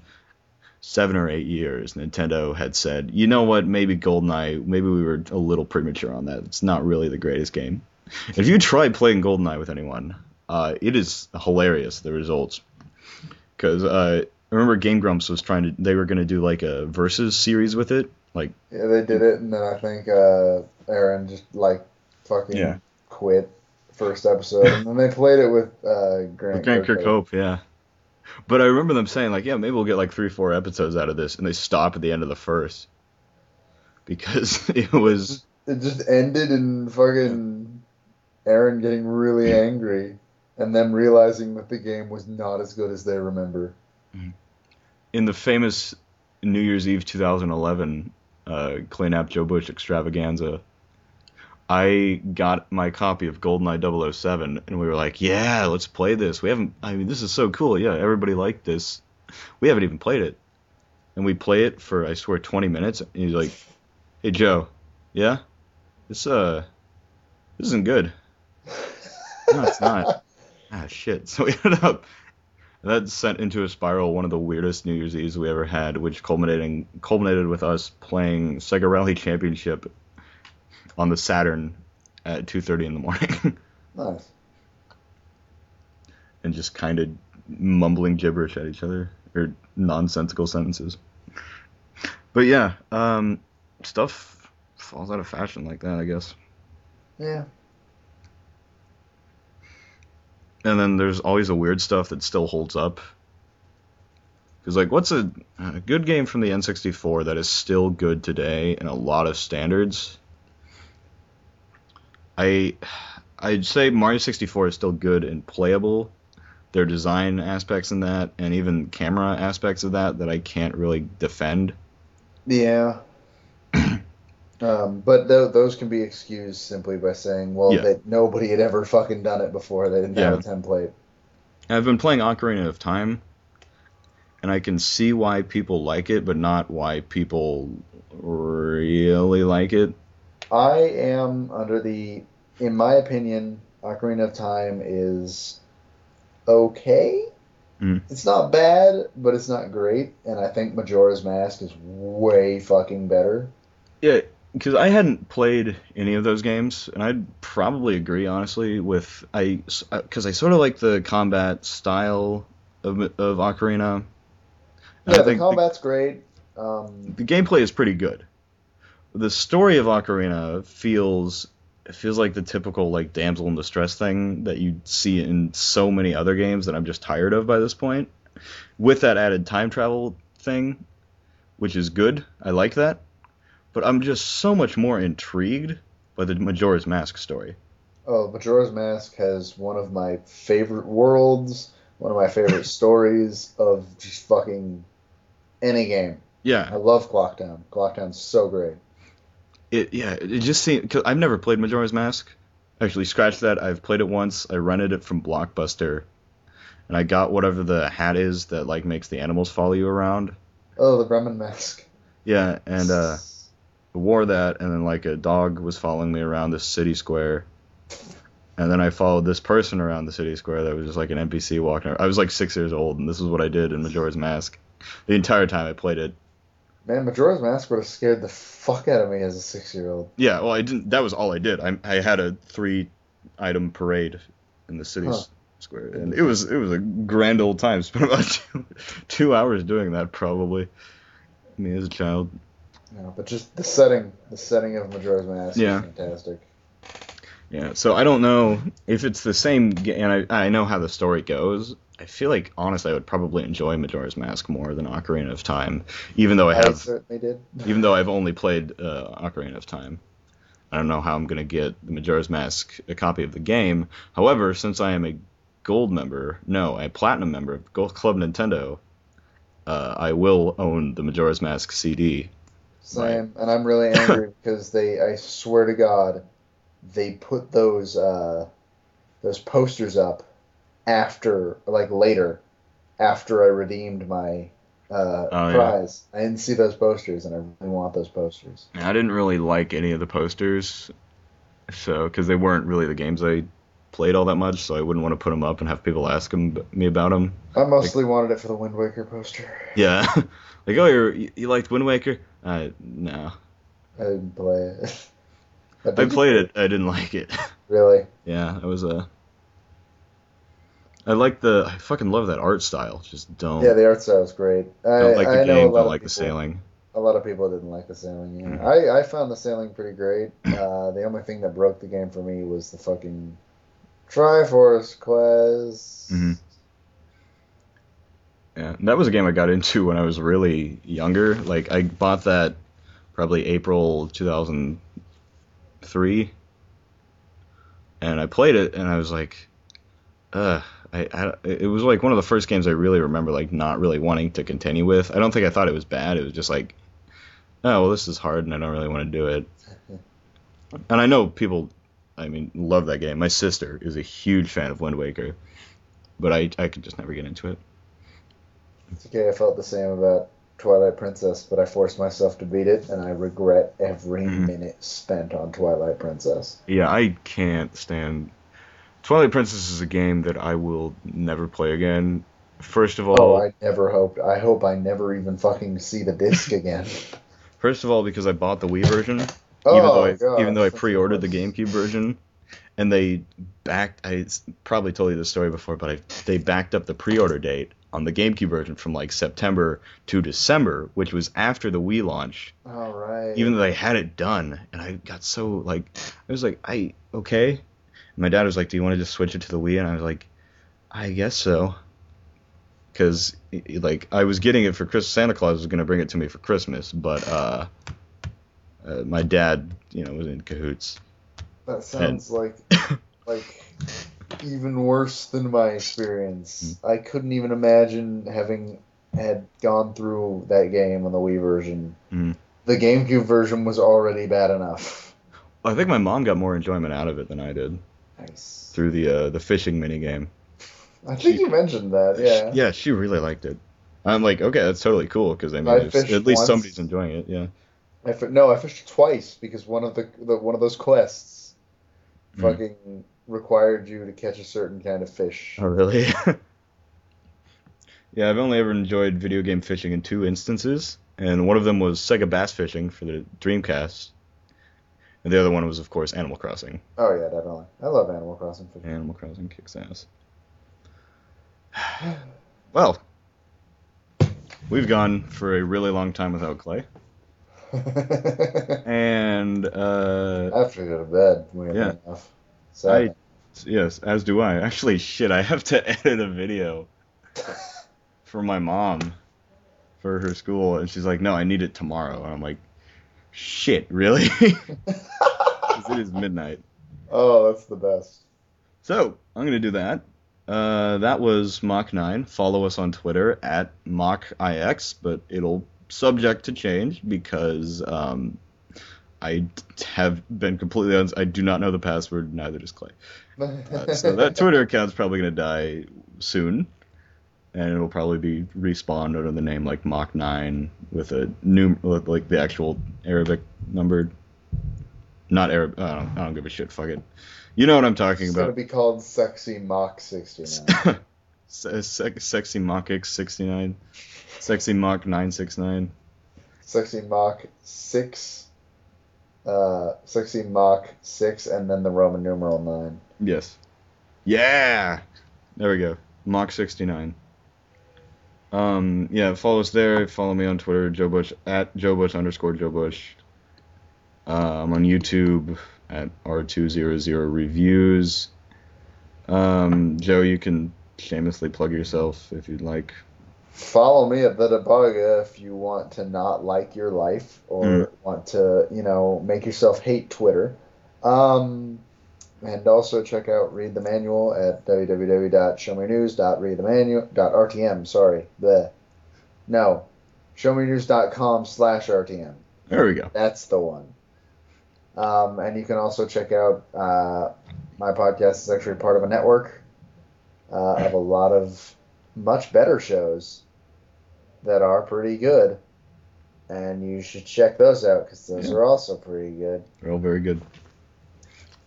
seven or eight years, Nintendo had said, you know what, maybe GoldenEye, maybe we were a little premature on that. It's not really the greatest game. If you try playing GoldenEye with anyone, uh, it is hilarious, the results. Because uh, I remember Game Grumps was trying to, they were going to do like a versus series with it. Like, yeah, they did it and then I think uh Arin just like fucking Yeah. quit first episode and then they played it with uh Grant, Grant Kirkhope. Yeah. But I remember them saying like, yeah, maybe we'll get like three, four episodes out of this, and they stop at the end of the first because it was It just ended in fucking Arin getting really angry and them realizing that the game was not as good as they remember. in the famous New Year's Eve 2011 uh, Clay Knapp Joe Bush extravaganza. I got my copy of GoldenEye 007, and we were like, "Yeah, let's play this." We haven't. I mean, this is so cool. Yeah, everybody liked this. We haven't even played it, and we play it for I swear 20 minutes. And he's like, "Hey Joe, yeah, this uh, this isn't good." no, it's not. Ah, shit. So we ended up that sent into a spiral one of the weirdest New Year's Eves we ever had, which culminating culminated with us playing Sega Rally Championship on the Saturn at 2:30 in the morning Nice. and just kind of mumbling gibberish at each other or nonsensical sentences. But yeah, um, stuff falls out of fashion like that, I guess. Yeah. And then there's always the weird stuff that still holds up. Because, like, what's a, a good game from the N64 that is still good today in a lot of standards? I, I'd say Mario 64 is still good and playable. There are design aspects in that, and even camera aspects of that that I can't really defend. Yeah. um, but th- those can be excused simply by saying, well, Yeah. that nobody had ever fucking done it before. They didn't have a template. I've been playing Ocarina of Time, and I can see why people like it, but not why people really like it. I am under the, in my opinion, Ocarina of Time is okay. Mhm. It's not bad, but it's not great. And I think Majora's Mask is way fucking better. Yeah, because I hadn't played any of those games, and I'd probably agree honestly with I because I sort of like the combat style of of Ocarina. And Yeah, I the think combat's great. Um, the gameplay is pretty good. The story of Ocarina feels it feels like the typical like damsel in distress thing that you see in so many other games that I'm just tired of by this point. With that added time travel thing, which is good. I like that. But I'm just so much more intrigued by the Majora's Mask story. Oh, Majora's Mask has one of my favorite worlds, one of my favorite stories of just fucking any game. Yeah. I love Clocktown. Clocktown's so great. It yeah it just seemed cause I've never played Majora's Mask. Actually, scratch that. I've played it once. I rented it from Blockbuster, and I got whatever the hat is that like makes the animals follow you around. Oh, the Bremen Mask. Yeah, and uh, I wore that, and then like a dog was following me around the city square, and then I followed this person around the city square that was just like an NPC walking. Around. I was like six years old, and this is what I did in Majora's Mask. The entire time I played it. Man, Majora's Mask would have scared the fuck out of me as a six-year-old. Yeah, well, I didn't. That was all I did. I, I had a three-item parade in the city Huh. square, and it was it was a grand old time. Spent about two, two hours doing that probably. Me as a child. No, but just the setting, the setting of Majora's Mask Yeah. is fantastic. Yeah, so I don't know if it's the same, and I, I know how the story goes. I feel like, honestly, I would probably enjoy Majora's Mask more than Ocarina of Time, even though I I have, certainly did. even though I've only played uh, Ocarina of Time. I don't know how I'm gonna get the Majora's Mask a copy of the game. However, since I am a gold member, no, a platinum member of Gold Club Nintendo, uh, I will own the Majora's Mask CD. Same, and I'm really angry because they, I swear to God, they put those uh, those posters up after, like later, after I redeemed my uh, Oh, yeah. prize. I didn't see those posters, and I really want those posters. I didn't really like any of the posters, so because they weren't really the games I played all that much, so I wouldn't want to put them up and have people ask 'em- me about them. I mostly wanted it for the Wind Waker poster. Yeah, like oh, you're, you you liked Wind Waker? Uh, no, I didn't play it. I you played it. I didn't like it. Really? yeah, it was a. I like the. I fucking love that art style. Just don't. Yeah, the art style is great. I, don't like the I game. Don't like the sailing. A lot of people didn't like the sailing. Yeah. Mhm. I, I found the sailing pretty great. Uh, the only thing that broke the game for me was the fucking Triforce quest. Mhm. Yeah, and that was a game I got into when I was really younger. Like I bought that probably April 2003, and I played it, and I was like, uh, I, I it was like one of the first games I really remember like not really wanting to continue with. I don't think I thought it was bad. It was just like, oh well, this is hard, and I don't really want to do it. And I know people, I mean, love that game. My sister is a huge fan of Wind Waker, but I I could just never get into it. It's okay. I felt the same about Twilight Princess, but I forced myself to beat it, and I regret every Mhm. minute spent on Twilight Princess. Yeah, I can't stand. Twilight Princess is a game that I will never play again. First of oh, all, Oh, I never hoped. I hope I never even fucking see the disc again. first of all, because I bought the Wii version, oh, even though I God, even though I pre-ordered the. GameCube version, and they backed. I probably told you this story before, but I, they backed up the pre-order date on the GameCube version from like September to December, which was after the Wii launch. All right. even though they had it done and i got so like i was like i okay my dad was like do you want to just switch it to the wii and i was like i guess so because like i was getting it for christmas santa claus was going to bring it to me for christmas but uh, uh my dad you know was in cahoots That sounds like like even worse than my experience. Hmm. I couldn't even imagine having had gone through that game on the Wii version. Mhm. The GameCube version was already bad enough. i think my mom got more enjoyment out of it than i did Nice. through the uh the fishing mini game I think you mentioned that. Yeah. yeah she really liked it i'm like okay that's totally cool because i mean I it's- at least once. somebody's enjoying it yeah I fi- no, I fished twice because one of the, the one of those quests Mhm. fucking required you to catch a certain kind of fish. Oh, really? yeah, I've only ever enjoyed video game fishing in two instances, and one of them was Sega Bass Fishing for the Dreamcast, and the other one was, of course, Animal Crossing. Oh yeah, definitely. I love Animal Crossing fishing. Animal Crossing kicks ass. Well, we've gone for a really long time without Clay, and uh, I have to go to bed. Weirdly Yeah. enough. Sad. yes, as do I. Actually, shit, I have to edit a video for my mom for her school, and she's like, "No, I need it tomorrow." And I'm like, "Shit, really?" it is midnight. oh, that's the best. So I'm gonna do that. Uh, that was Mock 9. Follow us on Twitter at MockIX, but it'll subject to change because um, I have been completely honest. I do not know the password. Neither does Clay. Uh, so that Twitter account's probably gonna die soon, and it'll probably be respawned under the name like Mock 9 with a new like the actual Arabic numbered. Not Arab. I don't, I don't give a shit. Fuck it. You know what I'm talking It's about. gonna be called Sexy Mock 69. Se- sexy Mock X 69. Sexy Mock 969. Sexy Mock 6. Uh, Sexy Mock 6, and then the Roman numeral 9. Yes. Yeah! There we go. Mock 69. Um, yeah, follow us there. Follow me on Twitter, Joe Bush, at Joe Bush underscore Joe Bush. Uh, I'm on YouTube at R200 Reviews. Um, Joe, you can shamelessly plug yourself if you'd like. Follow me at the dobaga if you want to not like your life or Mm. want to, you know, make yourself hate Twitter. Um, and also check out Read the Manual at www.showmenews.readthemanual.rtm. Sorry, the no, showmenews.com slash RTM. There we go. That's the one. Um, and you can also check out uh, my podcast is actually part of a network uh, of a lot of much better shows that are pretty good, and you should check those out because those Yeah. are also pretty good. They're all very good.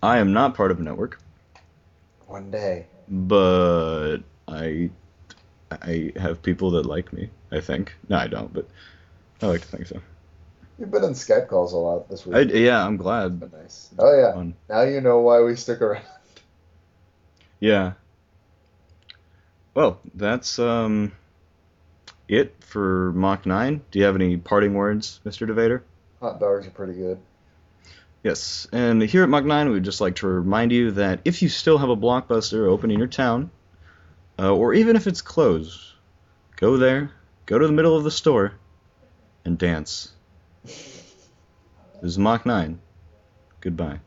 I am not part of a network. One day, but I I have people that like me. I think. No, I don't, but I like to think so. you've been in Skype calls a lot this week. I, yeah, I'm glad. Been nice. Oh yeah, Fun. now you know why we stick around. Yeah. Well, that's um it for Mock 9. Do you have any parting words, Mr. DeVader? Hot dogs are pretty good. Yes. And here at Mock 9, we'd just like to remind you that if you still have a Blockbuster open in your town, uh, or even if it's closed, go there, go to the middle of the store, and dance. This is Mock 9. Goodbye.